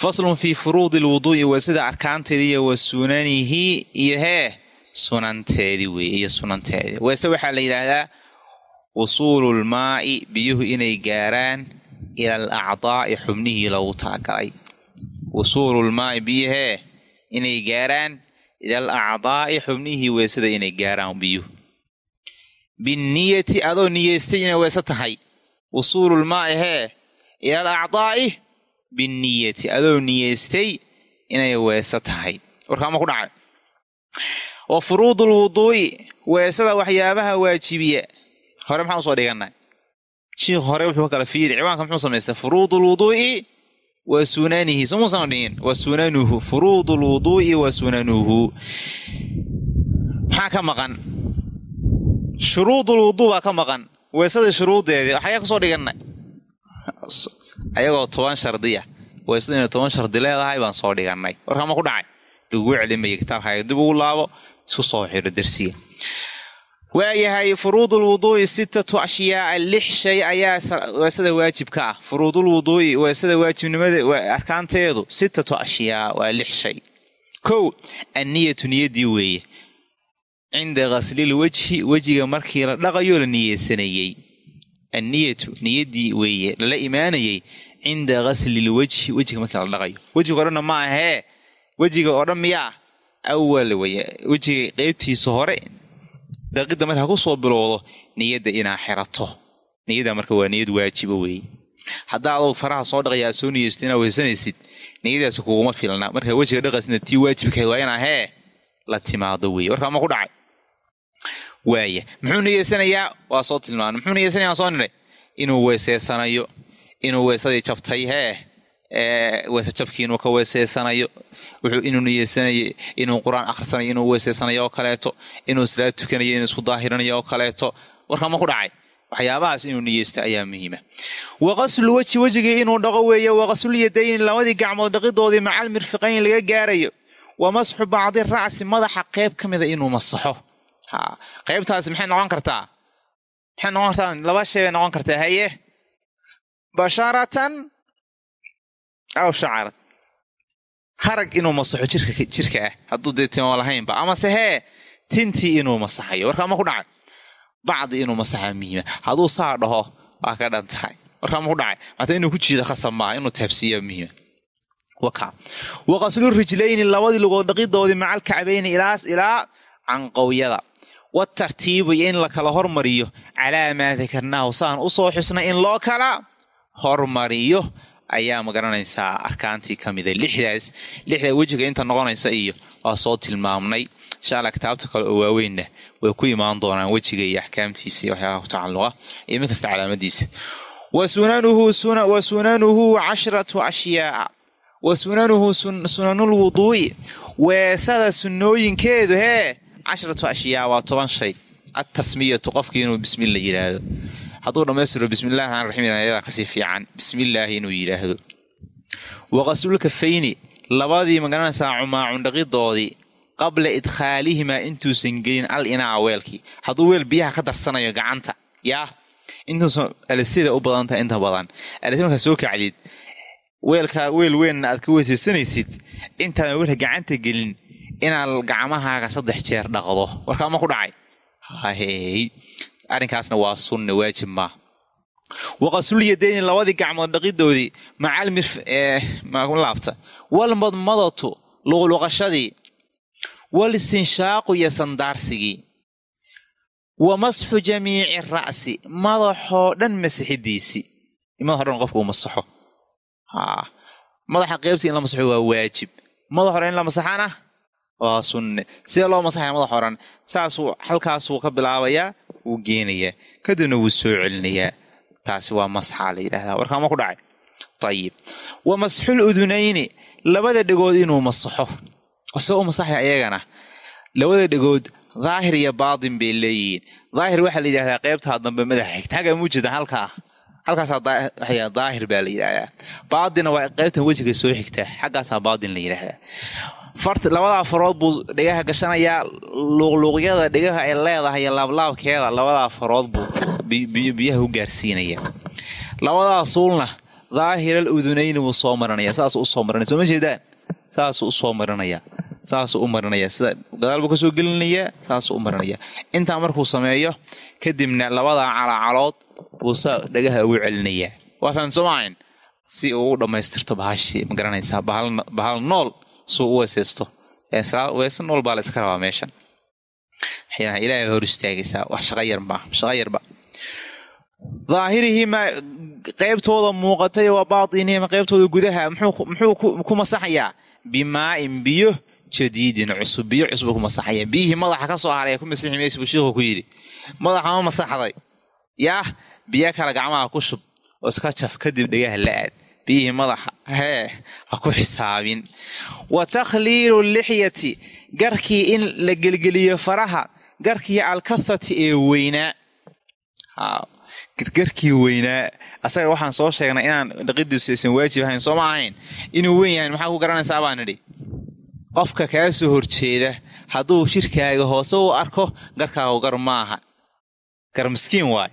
faslun fii furuudi lwuduu'i weesada arkaanteedii iyo wa sunanihi iyo hee sunanteedii weeye iyo sunanteedii weese waxaa la yidhaahdaa wusuululmaa'i biyuhu inay gaaraan ila al acdaa'i xubnihii loogu talagalay wusuululmaa'i biyuhee inay gaaraan ila al acdaa'i xubnihii weesada inay gaaraan biyuhu binniyati adoo niyeystay inay weese tahay wusuululmaa'i hee ila al acdaa'i binniyati adoo niyeystay inay weese tahay warkaama ku dhacay wa furuudul wuduu'i weesada waxyaabaha waajibiya hore maxaan u soo dhiganay shiikhu hore wuxuu ka kala fiiri ciwaanka muxuu samaystay furuudul wuduu'i wa sunanihi somuusan dhigin wa sunanuhu furuudul wuduu'i wa sunanuhu maxaa ka maqan shuruudul wuduu baa ka maqan weesadii shuruuddeedii waxayaa ku soo dhiganay ayagoo toban shardiya. Inay toban shardi leedahay baan soo dhigannay. Warkaama ku dhacay. Laguu celimaya kitaabkaaga dib ugu laabo isku soo xiro darsiga. Waayahay furuudul wuduu'i sittatu ashyaaa lix shay ayaa weesada waajibka ah. Furuudul wuduu'i weesada waajibnimada arkaanteedu sittatu ashyaa waa lix shay. Kow anniyatu niyaddii weeye. Cinda ghaslil wejhi wejiga markii la dhaqayo la niyeysanayey anniyatu niyaddii weeye lala imaanayey cinda ghaslil wejhi wejiga markii la dhaqayo. Wejiga o dhanna ma ahee wejiga oo dhan miyaa awal weye wejiga qeybtiisa hore daqidda markaa ku soo bilowdo niyadda inaa xerato. Niyadda marka waa niyad waajiba weeye. Haddaa adoo faraha soo dhaqaya aad soo niyeysto inaad weysanaysid niyadaasi kuguma filna. Markaa wejiga dhaqaysna tii waajibkahayd waa inaa hee la timaado weeye. Warkaa waaya muxuu niyeysanayaa waa soo tilmaana muxuu niyeysanayaa soo nidhay inuu weeseysanayo inuu weesadii jabtay hee? Weese jabkii inuu ka weeseysanayo wuxuu inuu niyeysanayo inuu qur'aan akhrisanayo inuu weeseysanayo oo kaleeto. Inuu salaad tukanayo inuu isku daahirinayo oo kaleeto. Warkaa ma ku dhacay? Waxyaabahaas inuu niyeysto ayaa muhiima. Wa qaslu weji wejigii inuu dhaqo weeye. Wa qaslul yadayni labadii gacmood dhaqidoodii macal mirfiqayn laga gaarayo. Wa masxu bacdi racsi madaxa qayb ka mida inuu masaxo qaybtaasi maxay noqon kartaa? Maxay noqon kartaa? Laba shay bay noqon kartaa haye? Basharatan aw shacarad harag inuu masaxo jirka jirka ah. Hadduu dee timo lahaynba. Amase hee tintii inuu masaxayo. Warkaa ma ku dhacay? Bacdi inuu masaxa muhiima hadduu saa dhaho waa ka dhan tahay. Warkaa ma ku dhacay? Maata inuu ku jiido khasab maaha inuu taabsiiya muhiima wa qaslu rijlayni labadii lugood dhaqidoodii macal kacbayni ilaa canqowyada watartiibu iyo in la kala hormariyo. Calaa maa dakarnaahu saan u soo xusnay in loo kala hormariyo. Ayaa ma garanaysaa arkaantii ka mida lixdaas lixdaa wejiga inta noqonaysa iyo waa soo tilmaamnay. Insha alla kitaabta kale oo waaweynna way ku imaan doonaan wejiga iyo axkaamtiisa iyo waxyaabaha ku tacalluqa iyo mid kasta calaamadiisa. Wa sunanuhu cashratu ashyaaa wa sunanuhu sunanulwuduu'i weesada sunnooyinkeedu hee cashratu ashyaa waa toban shay attasmiyatu qofkii inuu bismilla yidhaahdo hadduu dhammaystiro bismillahi raxmaan raxiim ayadaa ka sii fiican bismillaahi inuu yidhaahdo waqaslulkafayni labadii ma garanaysaa cumaacundhaqidoodii qabla idkhaalihimaa intuusan gelin al inaa weelkii hadduu weel biyaha ka darsanayo gacanta yaa intuusan alisida u badan inta badan alisi markaa soo kacdid weelkaa weel weynna aad ka weysaysanaysid intaadan weelka gacanta gelin inaad gacmahaaga saddex jeer dhaqdo. Warkaa ma ku dhacay? Arrinkaasna waa sunna waajib maa waqasul yadayni labadii gacmood dhaqidoodii macalmirlaabta walmadmadatu luqluqashadii. Wal istinshaaqu iyo sandaarsigii. Wa masxu jamiici ra'si madaxoo dhan masixidiisii madaxo dhan qofku masaxo. Madaxa qeybtii in la masaxo waa waajib. Madax hore in la masaxana waa sunne sidee loo masaxaya madax horan saasuu halkaasuu ka bilaabayaa wuu geenayaa kadibna wuu soo celinayaa taasi waa masxaa la yidhahdaa warkaama ku dhacay? Ayib wa masxul udunayni. Labada dhegood inuu masaxo. See u masaxaya ayagana. Labada dhegood daahir iyo baatin bay leeyihiin. Daahir waxaa la yidhahdaa qeybtaa dambe madaxa xigta. Xagga muujeeda halkaa? Halkaasaa daahir baa la yidhahdaa baatinna waa qeybtan wejiga soo xigta. Xaggaasaa baatin la yidhahdaa labadaa farood buu dhegaha gashanayaa luuqluuqyada dhegaha ay leedahay laablaabkeeda labadaa farood buu biyaha u gaarsiinaya. Labadaa suulna daahiral udunayni buu soo marinaya. Saasuu u soo marinaya. Soo ma jeedaan? Saasuu u soo marinaya. Saasuu u marinaya. Sida gadaal buu ka soo gelinayaa saasuu u marinaya. Intaa markuu sameeyo kadibna labadaa calaacalood buu saa dhagaha ugu celinayaa waa fahan soo maahayn? Si uu u dhammaystirto bahashii ma garanaysaa bahal nool suu u weesaysto weese nool baa la iska rabaa meeshan ilaahay hor istaagaysaa wax shaqa yar shaqa yarba daahirihiima qeybtooda muuqatay wa baatinihima qeybtooda gudaha muxuu ku masaxayaa bimaa'in biyo jadiidin cusub biyo cusub ku masaxaya biyihii madaxa ka soo haray ku masixi maysa buu shiikhuu ku yidhi madaxa ma masaxday. Yaah biyo kale gacmaha ku shub. Oo iska jaf kadib dhegaha la aad biyihii madaxa hee ha ku xisaabin. Wa takhliilu lixyati garkii in la gelgeliyo faraha garkii alkathati ee weynaa garkii weynaa asaga waxaan soo sheegnay inaan dhaqidiisu aysan waajib ahayn soo ma ahayn. Inuu weyn yahay maxaa ku garanaysaa baan idhi qofka kaa soo horjeeda hadduu shirkaaga hoose u arko garkaagu gar maaha. Gar miskiin waay.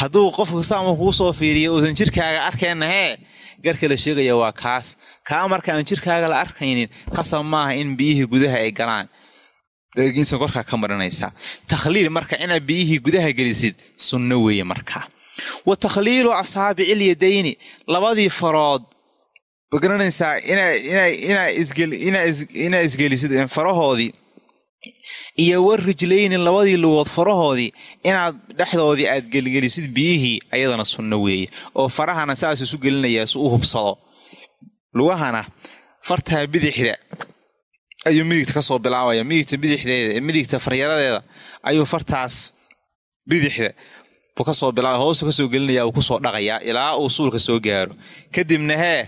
Hadduu qofka saama kuu soo fiiriyo uusan jirkaaga arkayna hee garka la sheegaya waa kaas. Kaa marka aan jirkaaga la arkaynin qasab maaha in biyihii gudaha ay galaan. Eegiinsa korkaa ka marinaysaa takhliil marka inaad biyihii gudaha gelisid sunno weeye markaa wa takhliilu asaabicil yadayni labadii farood. Ma garanaysaa inaa isgelisid farahoodii iyo war rijlayni labadii lugood farahoodii inaad dhexdoodii aad gelgelisid biyihii ayadana sunno weeye. Oo farahana saas isu gelinayaa si u hubsado. Lugahana fartaa bidixda ayuu midigta ka soo bilaabaya. Midigta bidixdeeda midigta faryaradeeda ayuu fartaas bidixda buu ka soo bilaabaya. Hoosu ka soo gelinaya uu ku soo dhaqayaa ilaa uu suulka soo gaaro. Kadibna hee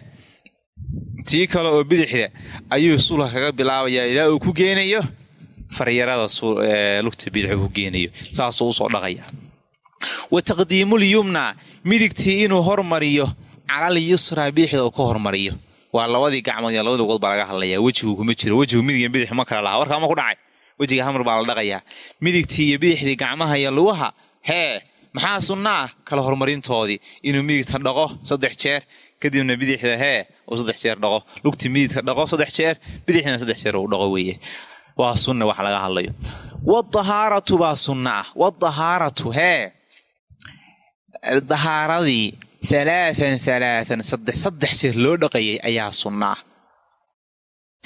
tii kale oo bidixda ayuu suulka kaga bilaabayaa ilaa uu ku geenayo faryarada lugta bidixu ku geenayo. Saasuu u soo dhaqaya. Wa taqdiimul yumna midigtii inuu hormariyo calal yusra bidixda uu ka hormariyo. Waa labadii gacmood iyo labadii lugood baa laga hadlayaa wejigu kuma jiro wejigu midig iyo bidix ma kala lahaa warkaa ma ku dhacay. Wejiga hamar baa la dhaqayaa. Midigtii iyo bidixdii gacmaha iyo lugaha hee maxaa sunna kala horumarintoodii inuu midigta dhaqo saddex jeer kadibna bidixda hee uu saddex jeer dhaqo. Lugtii midigta dhaqo saddex jeer bidixdana saddex jeer uu dhaqo weeye waa sunna wax laga hadlayo. Wadahaaratu baa sunna ah. Wadahaaratu hee dahaaradii halaathan halaathan saddex saddex jeer loo dhaqayay ayaa sunna ah.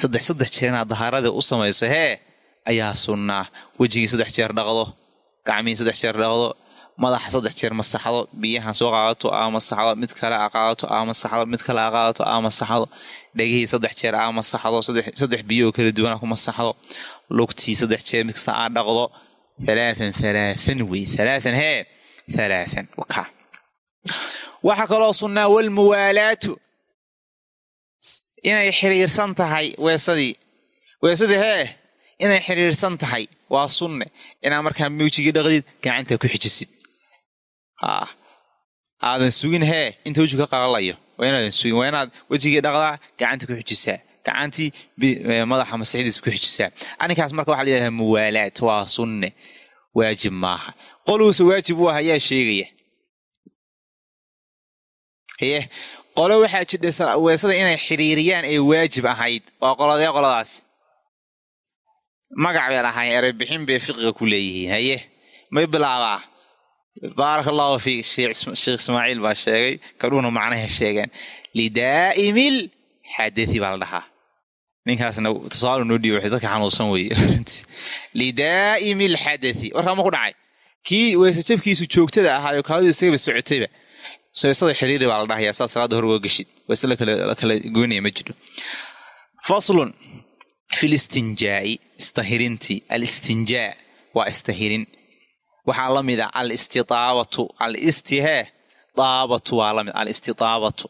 Saddex saddex jeer inaad dahaaradii u samayso hee ayaa sunna ah. Wejigii saddex jeer dhaqdo gacmihii saddex jeer dhaqdo madaxa saddex jeer masaxdo biyahan soo qaadato aa masaxdo mid kale aa qaadato aa masaxdo mid kale aa qaadato aa masaxdo. Dhegihii saddex jeer aa masaxdo saddex biyooo kala duwan ku masaxdo. Lugtii saddex jeer mid kasta aa dhaqdo. Halaathan halaathan wey halaathan hee waka waxaa kaloo sunnaa walmuwaalaatu inay xiriirsan tahay weesadii weesadii hee inay xiriirsan tahay waa sunne. Inaad markaa wejigii dhaqdid gacanta ku xijisid aadan sugin hee inta wejigu ka qalalayo waa inaadan sugin waa inaad wejigii dhaqdaa gacanta ku xijisaa gacantii madaxa masixidiisa ku xijisaa arrinkaas marka waxa la yidhahdaa muwaalaat waa sunne. Waajib maaha. Qoluusa waajib u ah ayaa sheegaya. Haye qolo waxaa jidha weesada inay xiriiriyaan ee waajib ahayd. Waa qoladee qoladaas? Magac bay lahayn erey bixin bay fiqiga ku leeyihiin. Haye may bilaabaa baaraka allahu fiik sheekh ismaaciil baa sheegay kadhuuna macnaha sheegeen. Lidaa'imil xadai baa la dhahaa. Ninkaasna tusaalu noo dhiiba dadka xanuunsan weeye. Lidaa'imi lxadai warkaa ma ku dhacay. Kii weesajabkiisu joogtada ahaayo kaadu isagaba socotayba. Weesada xiriiri baa la dhahayaa saa salaada hor waa geshid. Weese la kala goynaya ma jiro. Faslun fi listinjaa'i istahirintii. Alistinjaa waa istahirin waxaa la mid a alistiaabatu alistihee daabatu waa la mid alistiaabatu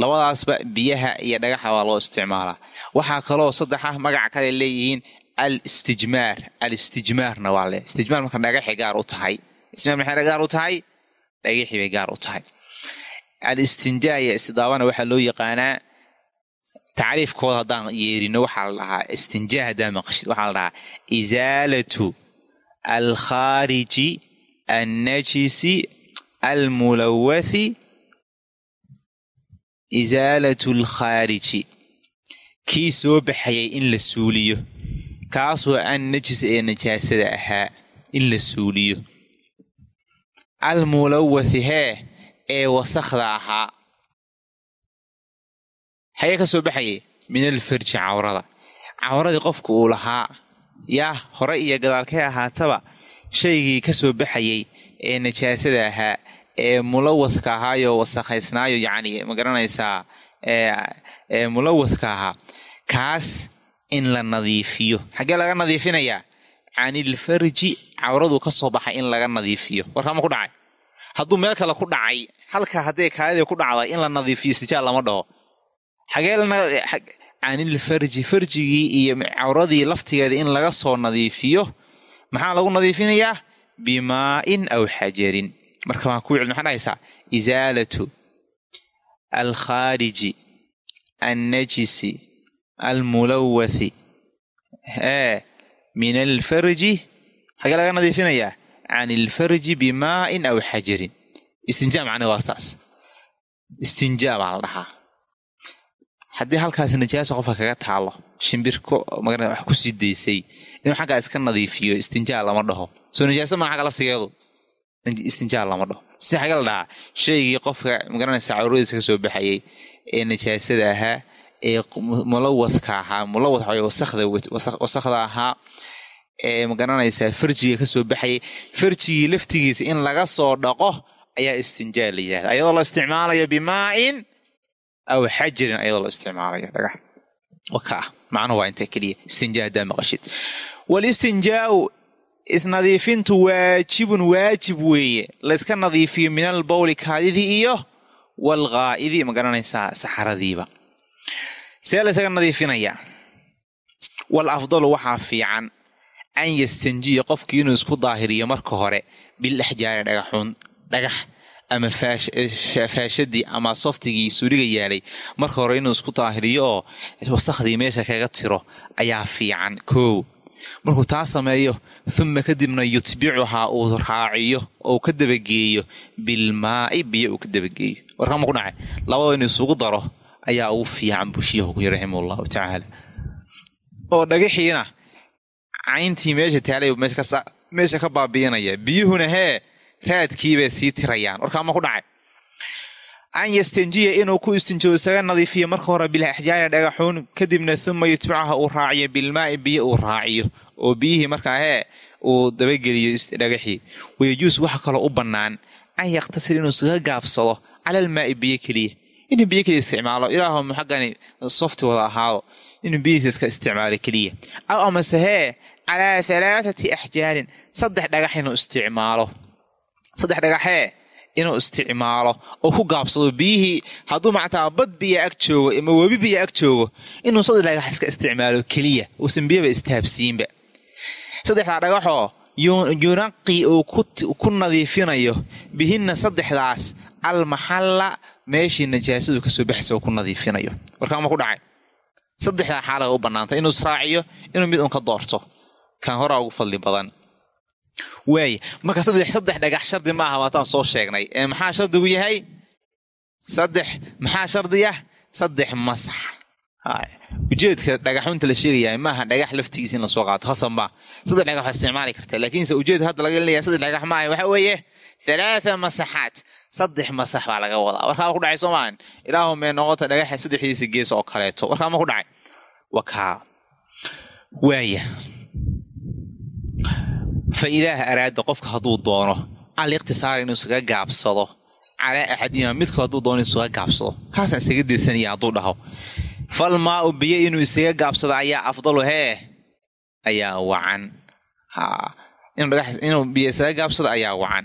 labadaasba biyaha iyo dhagaxa waa loo isticmaalaa waxaa kaloo saddexa magac kale leeyihiin alistijmaar. Alistijmaarna waa le istijmaar marka dhagaxay gaar u tahay. Istijmaar maxay gaar u tahay? Dhagaxii bay gaar u tahay. Alistinjaa iyo istidaabana waxaa loo yaqaanaa tacriifkooda haddaan yeerino waxaa la dhahaa istinjaa haddaan maqashid waxaa la dhahaa isaalatu alkhaariji annajisi almulawathi isaalatu alkhaariji kii soo baxayay in la suuliyo kaasoo an najis ee najaasada ahaa in la suuliyo almulawathi hee ee wasakhda ahaa xagee ka soo baxayay min alfarji cawrada cawradii qofku uu lahaa yaa hore iyo gadaalkay ahaataba shaygii ka soo baxayay ee najaasada ahaa ee mulawadka ahaayoo wasakhaysnaayo yacni ma garanaysaa ee mulawadka ahaa kaas in la nadiifiyo. Xaggee laga nadiifinayaa? Canilfarji cawradu ka soo baxay in laga nadiifiyo. Warkaama ku dhacay? Hadduu meel kale ku dhacay halka haddee kaadidii ku dhacday in la nadiifiyo istijaal lama dhaho. Xagee canilfarji farjigii iyo cawradii laftigeeda in laga soo nadiifiyo maxaa lagu nadiifinayaa bimaa'in aw xajarin marka waan ku celin maxaa dhahaysaa isaalatu alkhaariji annajisi almulawathi ee min alfarji xagee laga nadiifinayaa can ilfarji bimaa'in aw xajarin istinjaa macnaha waa taas istinjaa baa la dhahaa haddii halkaas najaasa qofka kaga taalo wax ku sii daysay inuu xaggaa iska nadiifiyo istinjaa lama dhaho. Soo najaasa maa xagga laftigeedu istinjaa lama dhaho. Si xagga la dhahaa shaygii qofka magaranaysa cawradiisa ka soo baxayay ee najaasada ahaa ee mulawadka ahaa mulawad wasakhda ahaa ee ma garanaysaa farjiga ka soo baxayay farjigii laftigiisa in laga soo dhaqo ayaa istinjaa la yidhahda ayadoo la isticmaalayo bimaa'in aw xajarin ayadoo la isticmaalayo dhagax waka macnuhu waa intaa keliya istinjaa haddaa maqashid walistinjaau isnadiifintu waajibun waajib weeye layska nadiifiyo min albowli kaadidii iyo walghaa'idii ma garanaysaa saxaradiiba see laysaga nadiifinayaa wal afdalu waxaa fiican an yastanjiya qofkii inuu isku daahiriyo marka hore bil axjaari dhagaxuun dhagax ama faashadii ama softigii suuliga yaalay marka hore inuu isku daahiriyo oo wasakhdii meesha kaga tiro ayaa fiican koow markuu taa sameeyo uma kadibna yutbicuhaa uu raaciyo oo ka dabageeyo bilmaa'i biyo uu ka dabageeyo. Warkama ku dhacay? Inuu isugu daro ayaa ugu fiican bushiyahu ku yiri raximah tacaala oo dhagaxiina cayntii meesha taalay meesha ka baabi'inaya. Biyuhuna hee raadkiibay sii tirayaan. Warkaama ku dhacay. An yastanjiya inuu ku istinjoo isaga nadiifiyo marka hore bilaxjaari dhagaxuun kadibna uma yutbicaha uu raaciyo. Bilmaa'i biyo uu raaciyo. Oo biyihii markaa hee uu dabageliyo dhagaxii wayajuus waxa kaloo u bannaan. An yaktasir inuu isaga gaabsado. Calalmaa'i biyo keliya. Inuu biyo keliya isticmaalo. Ilaahum xaggani softi ahaado. Inuu biyihiisa iska isticmaalo keliya. Aw amase hee calaa halaathati axjaarin saddex dhagax inuu isticmaalo saddex dhagaxee inuu isticmaalo oo ku gaabsado biyihii. Hadduu mactaa bad biya ag joogo ama webi biya ag joogo inuu saddex dhagax iska isticmaalo keliya. Uusan biyaba istaabsiinba. Saddexdaa dhagaxoo yunaqi uu ku nadiifinayo. Bihinna saddexdaas almaxalla meeshii najaasadu ka soo baxaysa uu ku nadiifinayo. Warkaama ku dhacay. Saddexdaa xaalaga u bannaantay. Inuu israaciyo inuu mid un ka doorto. Kan horaa ugu fadli badan waaya marka saddex dhagax shardi maaha waataan soo sheegnay. Ee maxaa shardigu yahay? Saddex maxaa shardiya saddex masax. Ujeedka dhagaxunta la sheegayaa maaha dhagax laftigiisa in la soo qaato. Hasanba saddex dhagax waa isticmaali karta laakiinse ujeedka hadda laga leeyahay saddex dhagax maaha. Waxa weeye halaatha masaxaat. Saddex masax baa laga wadaa. Warkaa ma ku dhacay soomaan ilaahu mee noqota dhagaxa saddexdiisa gees oo kaleeto. Warkaa ma ku dhacay? Wakaa waaya fa idaaha araada qofka hadduu doono aliqtisaar inuu isaga gaabsado calaa axadihima midku hadduu doono isaga gaabsado. Kaasaan isaga deysanaya hadduu dhaho. Fal maau biyo inuu isaga gaabsado ayaa afdalu hee ayaa wacan. Inuu biyo isaga gaabsado ayaa wacan.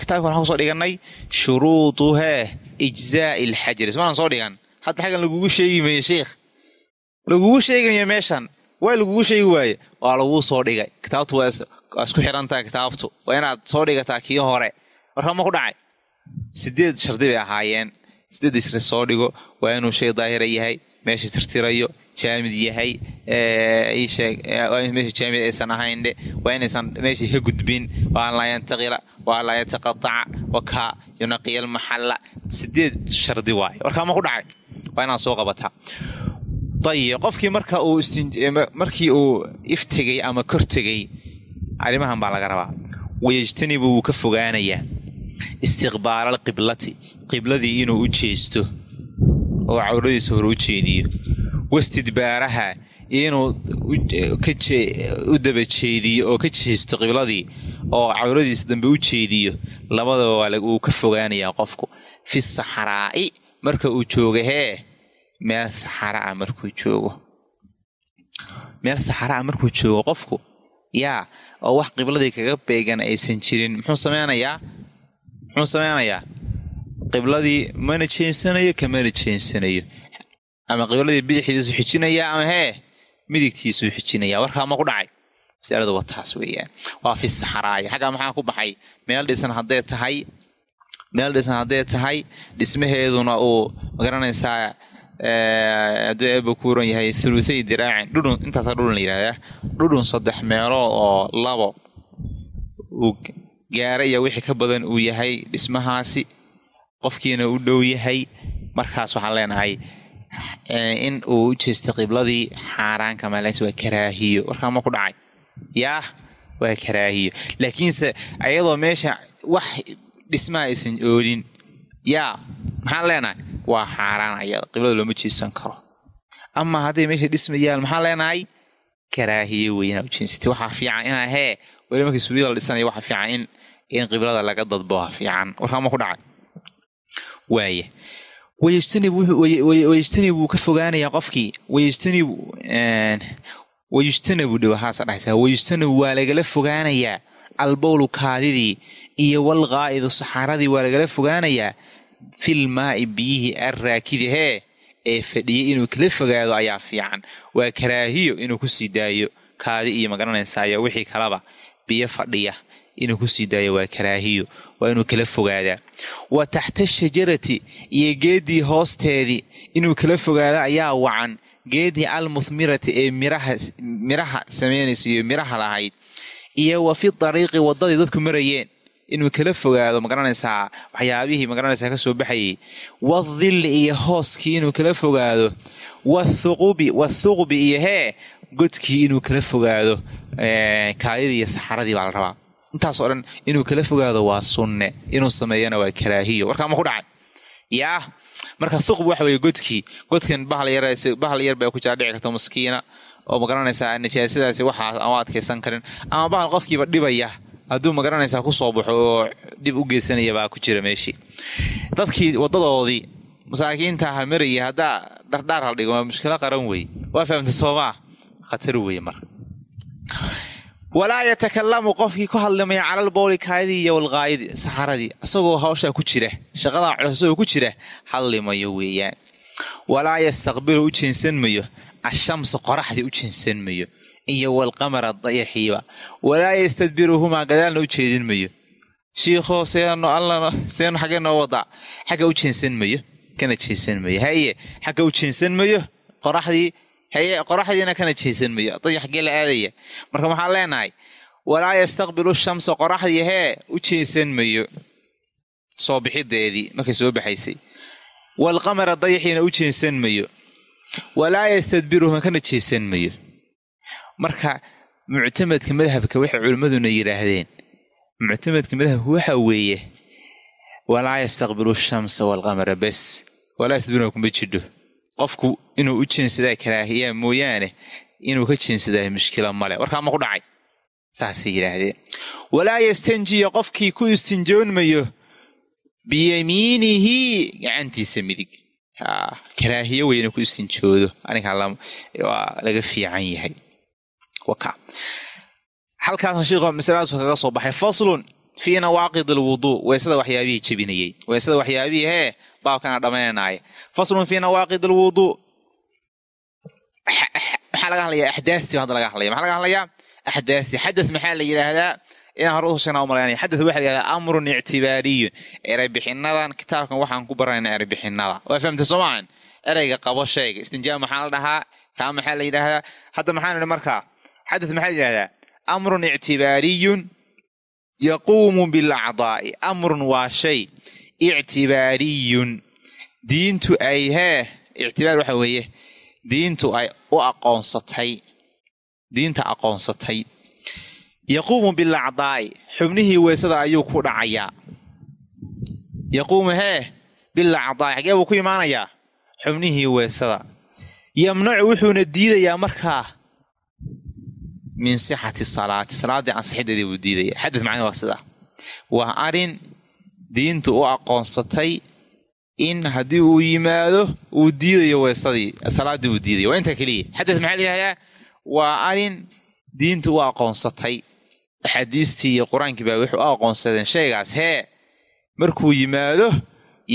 Kitaabka waxaan ku soo dhiganay shuruudu hee ijzaai alxajari ismaaan soo dhigan. Hadda xaggan lagugu sheegi mayo sheikh. Lagugu sheegimayo meeshan waa lagugu sheegi waaye waa laguu soo dhigay. Kitaabtu waa isku xirantaha kitaabtu. Waa inaad soo dhigataa kii hore. Warkama ku dhacay. Sideed shardi bay ahaayeen. Sideed isri soo dhigo. Waa inuu shay daahira yahay meesha tirtirayo jaamid yahay meesha jaamid aysan ahayndhe waa inaysan meeshii ka gudbin. Waa an laa yantaqila waa an laa yataqataca wakaa yunaqiya almaxalla sideed shardi waaye warkaama ku dhacay. Waa inaad soo qabataa ayib qofkii marka uu markii uu iftegay ama kor tegay arrimahan baa laga rabaa. Wayajtanibu wuu ka fogaanayaa. Istiqbaala alqiblati qibladii inuu u jeesto. Oo cawradiisa hore u jeediyo. Wastidbaaraha. Inuu u daba jeediyo oo ka jeesto qibladii oo cawradiisa dambe u jeediyo labadaba wuu ka fogaanayaa qofku. Fi saxraa'i marka uu jooga hee meel saxara ah markuu joogo. Meel saxara ah markuu joogo qofku yaa oo wax qibladii kaga beegan aysan jirin. Muxuu sameynayaa muxuu sameynayaa qibladii mana jeensanayo kamana jeensanayo ama qibladii bidixdiisu xijinayaa ama hee midigtiisuu xijinaya. Warkaa ma ku dhacay. Masaladu waa taas weeyaan. Waa fi saxaraaya xaggaa maxaa ku baxay? Meel dhisan hadday tahay meel dhisan hadday tahay dhismaheeduna uu ma garanaysaa hadduu eeba kuuran yahay thuluthay diraacin dhudhun intaasaa dhudhun la yidhahdaa dhudhun saddex meelood oo labo uu gaara iyo wixii ka badan uu yahay dhismahaasi qofkiina u dhow yahay markaas waxaan leenahay in uu u jeestay qibladii xaaraanka malays waa karaahiyo. Warkaa ma ku dhacay? Yaah waa karaahiyo. Laakiinse ayadoo meesha wax dhismaha aysan oolin yaa maxaan leenahay waa xaaraan ayada qiblada looma jeesan karo. Ama hadday meesha dhismayaan maxaan leenahay? Karaahiye weynaa ujeensatay waxaa fiican inaa hee weli markii suuliyada la dhisanaya waxaa fiican in in qiblada laga dadbo. Fiican. Warkaama ku dhacay. Waaya wayajtanib wuu ka fogaanayaa qofkii wayajtanib wayujtanabu dhow haasa dhahaysaa wayujtanabu waa lagala fogaanayaa. Albowlu kaadidii iyo walqaa'idu saxaaradii waa lagala fogaanayaa fil maa'i biyihii arraakidi hee ee fadhiyay inuu kala fogaado ayaa fiican. Waa karaahiyo inuu ku sii daayo. Kaadi iyo magaranaysayo wixii kalaba biyo fadhiya inuu ku sii daayo waa karaahiyo waa inuu kala fogaadaa wa taxta shajarati iyo geeddii hoosteedii inuu kala fogaado ayaa wacan. Geedii almuthmirati ee miraha samaynaysa iyo miraha lahayd. Iyo wa fi dariiqi waddadii dadku marayeen inuu kala fogaado ma garanaysaa waxyaabihii ma garanaysaa ka soo baxayay. Wadilli iyo hooskii inuu kala fogaado. Wathuqubi wathuqbi iyo hee godkii inuu kala fogaado. Kaadidii iyo saxaradii baa la rabaa. Intaasoo dhan inuu kala fogaado waa sunne. Inuu sameeyana waa karaahiyo. Warkaa ma ku dhacay? Yaa marka thuqbi waxa weye godkii. Godkan bahal yar baa ku jira dhici karta maskiina oo ma garanaysaa nijaasadaasi waxaas ama adkaysan karin. Ama bahal qofkiiba dhibaya hadduu ma garanaysaa ku soo baxo oo dhib u geysanaya baa ku jira meeshii dadkii wadadoodii masaakiinta aha maraya haddaa dhardhaar hal dhigo waa mushkilo qaran wey waa fahamta soomaa? Khatar weye marka walaa yatakalamu qofkii ku hadlimaya calal bowli kaadidii iyo walqaayidi saxaradii isagoo hawshaa ku jira shaqadaa culos isagoo ku jira hadlimayo weeyaan. Walaa yastaqbilu u jeensan mayo. Ashamsa qoraxdii u jeensan mayo iyo walqamara dayaxiiba. Walaa yastadbiruhumaa gadaalna u jeedin mayo. Shiikhoo seeno allana seenu xaggee noo wadaa xagga u jeensan mayo kana jeensan mayo. Haye xagga u jeensan mayo qoraxdii haye qoraxdiina kana jeensan mayo. Dayax xaggee la aadaya. Marka waxaan leenahay walaa yastaqbilu shamsa qoraxdii hee u jeensan mayo. Soo bixideedii markay soo baxaysay. Walqamara dayaxiina u jeensan mayo. Walaa yastadbiruhuma kana jeesan mayo marka muctamadka madhabka waxay culimmaduna yidhaahdeen. Muctamadka madhabka waxa weeye walaa yastaqbilu shamsa walqamara bes walaa yastadbiruhuma kuma jidho qofku inuu u jeensadaa karaahiyaa mooyaane inuu ka jeensadaa mushkila male. Warkaa ma ku dhacay saasay yidhaahdeen. Walaa yastanjiya qofkii ku istinjoonmayo biyamiinihi gacantiisa midig. Karaahiyo wey inuu ku istinjoodo. Arinkaa waa laga fiican yahay halkaasna sheikhu masaladaas kaga soo baxay faslun fii nawaaqid alwuduu weysada waxyaabihii jebinayey weysada waxyaabihii hee baabkana dhammaynanaaya faslun fii nawaaqid alwuduu maxaa laga hadlayaa axdaasi hadda laga hadlaya maxaa laga hadlayaa axdaasi xadad maxaa la yidhaahdaa inaan hore usheegna u malaynaya xadad waxa la yihahdaa amrun ictibaariyun ereybixinadan kitaabkan waxaan ku baranayna ereybixinada waa fahamtay soomaahan ereyga qabo sheega istinjaa maxaa la dhahaa kaa maxaa la yidhaahdaa hadda maxaan idhi markaa xadad maxaa la yidhahdaa amrun ictibaariyun yaquumu bilacdaa'i amrun waa shay ictibaariyun diintu ay hee ictibaar waxa weeye diintu ay u aqoonsatay diinta aqoonsatay yaquumu bilacdaa'i xubnihii weysada ayuu ku dhacayaa yaquumu hee bilacdaa'i xagee buu ku imaanayaa xubnihii weysada yamnacu wuxuuna diidayaa markaa min sixati salaati. Salaaddii ansixiddeedii buu diidaya xadad macna waa sidaa. Waa arrin diintu u aqoonsatay in haddii uu yimaado uu diidayo weysadii salaaddii uu diidaya waa intaa keliya. Xadad maxaa la yihahdaa waa arrin diintu u aqoonsatay. Axaadiistii iyo qur'aankii baa waxay u aqoonsadeen shaygaas hee markuu yimaado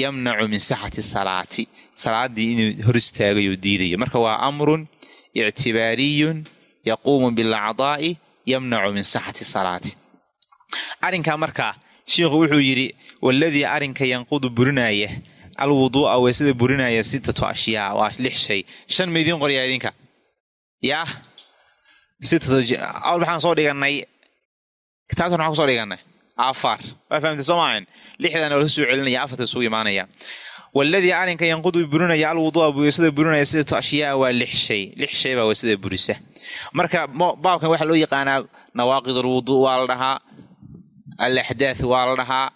yamnacu min sixati salaati. Salaaddii inuu hor istaagayo diidayo. Marka waa amrun ictibaariyun yaquumu bilacdaa'i yamnacu min sixati salaati. Arrinkaa markaa sheikhu wuxuu yidhi waladii arrinka yanqudu burinaaya alwuduu'a weysada burinaya sittatu ashyaa waa lix shay. Shan maydiin qoryaa idinka. Yaa sittatuawal maxaan soo dhiganay kitaabtan maxaan ku soo dhiganay afar. Waa fahamtay soo maahan lixdan oo la soo celinaya afarta isugu imaanaya waladii arrinka yanqudu burinaya alwuduu'a weysada burinaya sittatu ashyaa waa lix shay lix shay baa weysada burisa marka baabkan waxaa loo yaqaanaa nawaaqid alwuduu waa la dhahaa alaxdaathu waa la dhahaa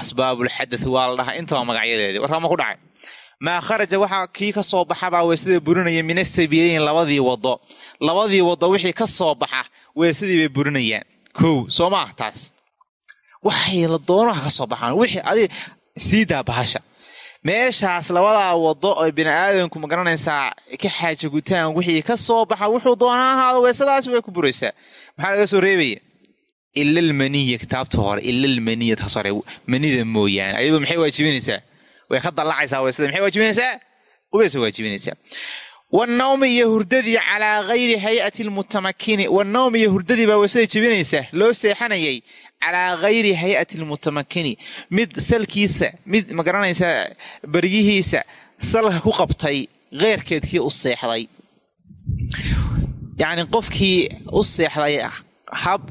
asbaabulxadath waa la dhahaa intaba magacyadeedii warkaa ma ku dhacay maa kharaja waxaa kii ka soo baxa baa weysada burinaya min asabiileyn labadii wado labadii wado wixii ka soo baxa weysadii bay burinayaan kow soo maah taas waxay la doonaha meeshaas labadaa wado oo bini aadamku ma garanaysaa ka xaaja gutaan wixii ka soo baxa wuxuu doonaa ahaado weysadaasi way ku buraysaa. Maxaa laga soo reebaya ila almaniya kitaabta hore. Ila almaniya taas hore. Manida mooyaane. Ayadu maxay waajibinaysaa? Way ka dallacaysaa weysada maxay waajibinaysaa? Qubaysay waajibinaysaa. Wanawmi iyo hurdadii calaa gayri hay'ati lmutamakini wanawmi iyo hurdadii baa weysada jebinaysa loo seexanayay calaa gayri hay'ati lmutamakini mid salkiisa mid ma garanaysaa baryihiisa salka ku qabtay keyrkeedkii u seexday. Yacni qofkii u seexday hab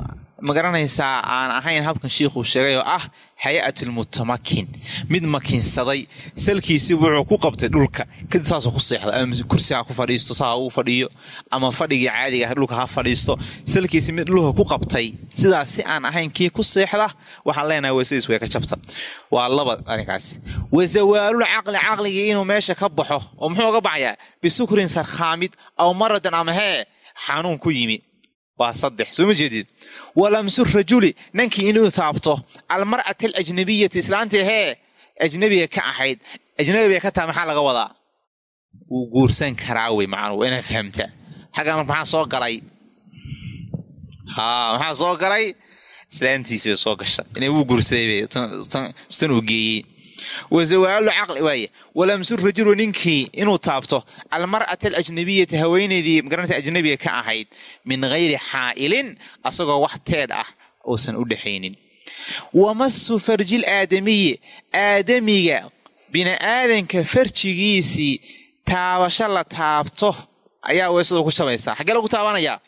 ma garanaysaa aan ahayn habkan shiikhuu sheegay oo ah hay'at lmutamakin mid makinsaday salkiisii wuxuu ku qabtay dhulka. Kadib saasuu ku seexda ama kursi ha ku fadhiisto saa uu fadhiyo ama fadhigii caadiga ah dhulka ha fadhiisto. Salkiisii mid dhulka ku qabtay sidaas si aan ahayn kii ku seexda waxaan leenahay weysadiis way ka jabta waa laba arrinkaasi. Wa caqli caqligii inuu meesha ka baxo oo muxuu ga baxayaa? Bisukrin sarkhaamid aw maradan ama hee xanuun ku yimi waa saddex soo ma jeedid walamsu rajuli nankii inuu taabto almar'ata alajnabiyati islaantii hee ajnabiga ka ahayd ajnabiga ka taha maxaa laga wadaa wuu guursan karaa wey macnuu inaa fahamta xaggan maxaa soo galay haa maxaa soo galay islaantiisi bay soo gasha inay wuu guursaday tan uu geeyey wa zawaalu caqli waaye walamsu rajulu ninkii inuu taabto almar'ata alajnabiyata haweenaydii magaranaysa ajnabiga ka ahayd min gayri xaa'ilin asagoo wax teedh ah uusan u dhexaynin wamasu farjil aadamiyi aadamiga bini'aadanka farjigiisii taabasho la taabto ayaa weysadu ku jabaysaa xaggee lagu taabanayaa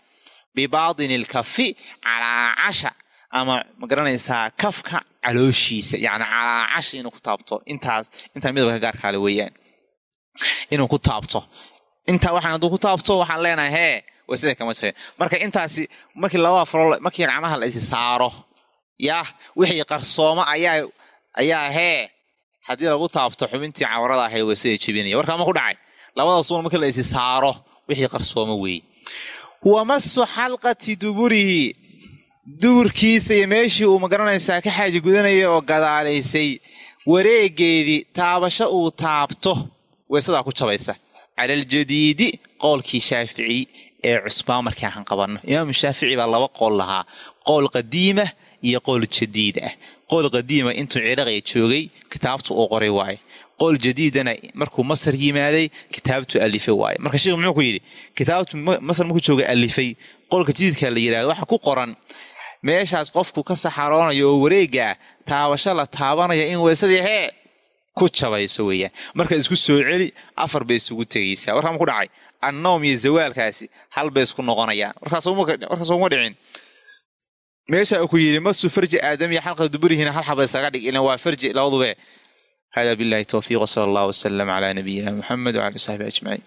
bibaatini ilkafi calaa casha ama ma garanaysaa kafka calooshiisa yani calaacashi inuu ku taabto intaas intaa midabka gaarkaale weeyaan. Inuu ku taabto. Intaa waxaan hadduu ku taabto waxaan leenahay hee waysada kama jabeen marka intaasi markii labada farol markii gacmaha la isi saaro yah wixii qarsooma ayaa ayaa hee haddii lagu taabto xubintii cawrada ahay waysada jebinaya. Warkaa ma ku dhacay. Labada suun markii la isi saaro wixii qarsooma weeye wamasu xalqati duburihi duburkiisa iyo meeshii uu ma garanaysaa ka xaaji gudanaya oo gadaalaysay wareegeedii taabasho uu taabto. Weysadaa ku jabaysa cala aljadiidi qowlkii shaafici ee cusbaan markii aan qabanno. Imaamu shaafici baa laba qowl lahaa. Qowl qadiima iyo qowl jadiid ah. Qowl qadiima intuu ciraqaya joogay kitaabtu uu qoray waaye. Qowl jadiidana markuu masar yimaaday kitaabtu alifay waaye. Marka sheikhu muxuu ku yidhi kitaabtu masar markuu jooga alifay. Qowlka jadiidka la yidhahdo waxa ku qoran meeshaas qofku ka saxaroonayo oo wareegaa taabasho la taabanaya in weysadii hee ku jabayso weeyaan. Marka isku soo celi afar bay isugu tegaysaa. Warkaama ku dhacay? Annowm iyo zawaalkaasi hal bay isku noqonayaan. Warkaas uma dhicin. Meesha ku yidhi masu farji aadamiya xalqa duburihina hal xaba isaga dhig ilan waa farji labadube hada billahi towfiiq wsala allah wasalam calaa nabiyina muxamed wcala saxbi ajmaciin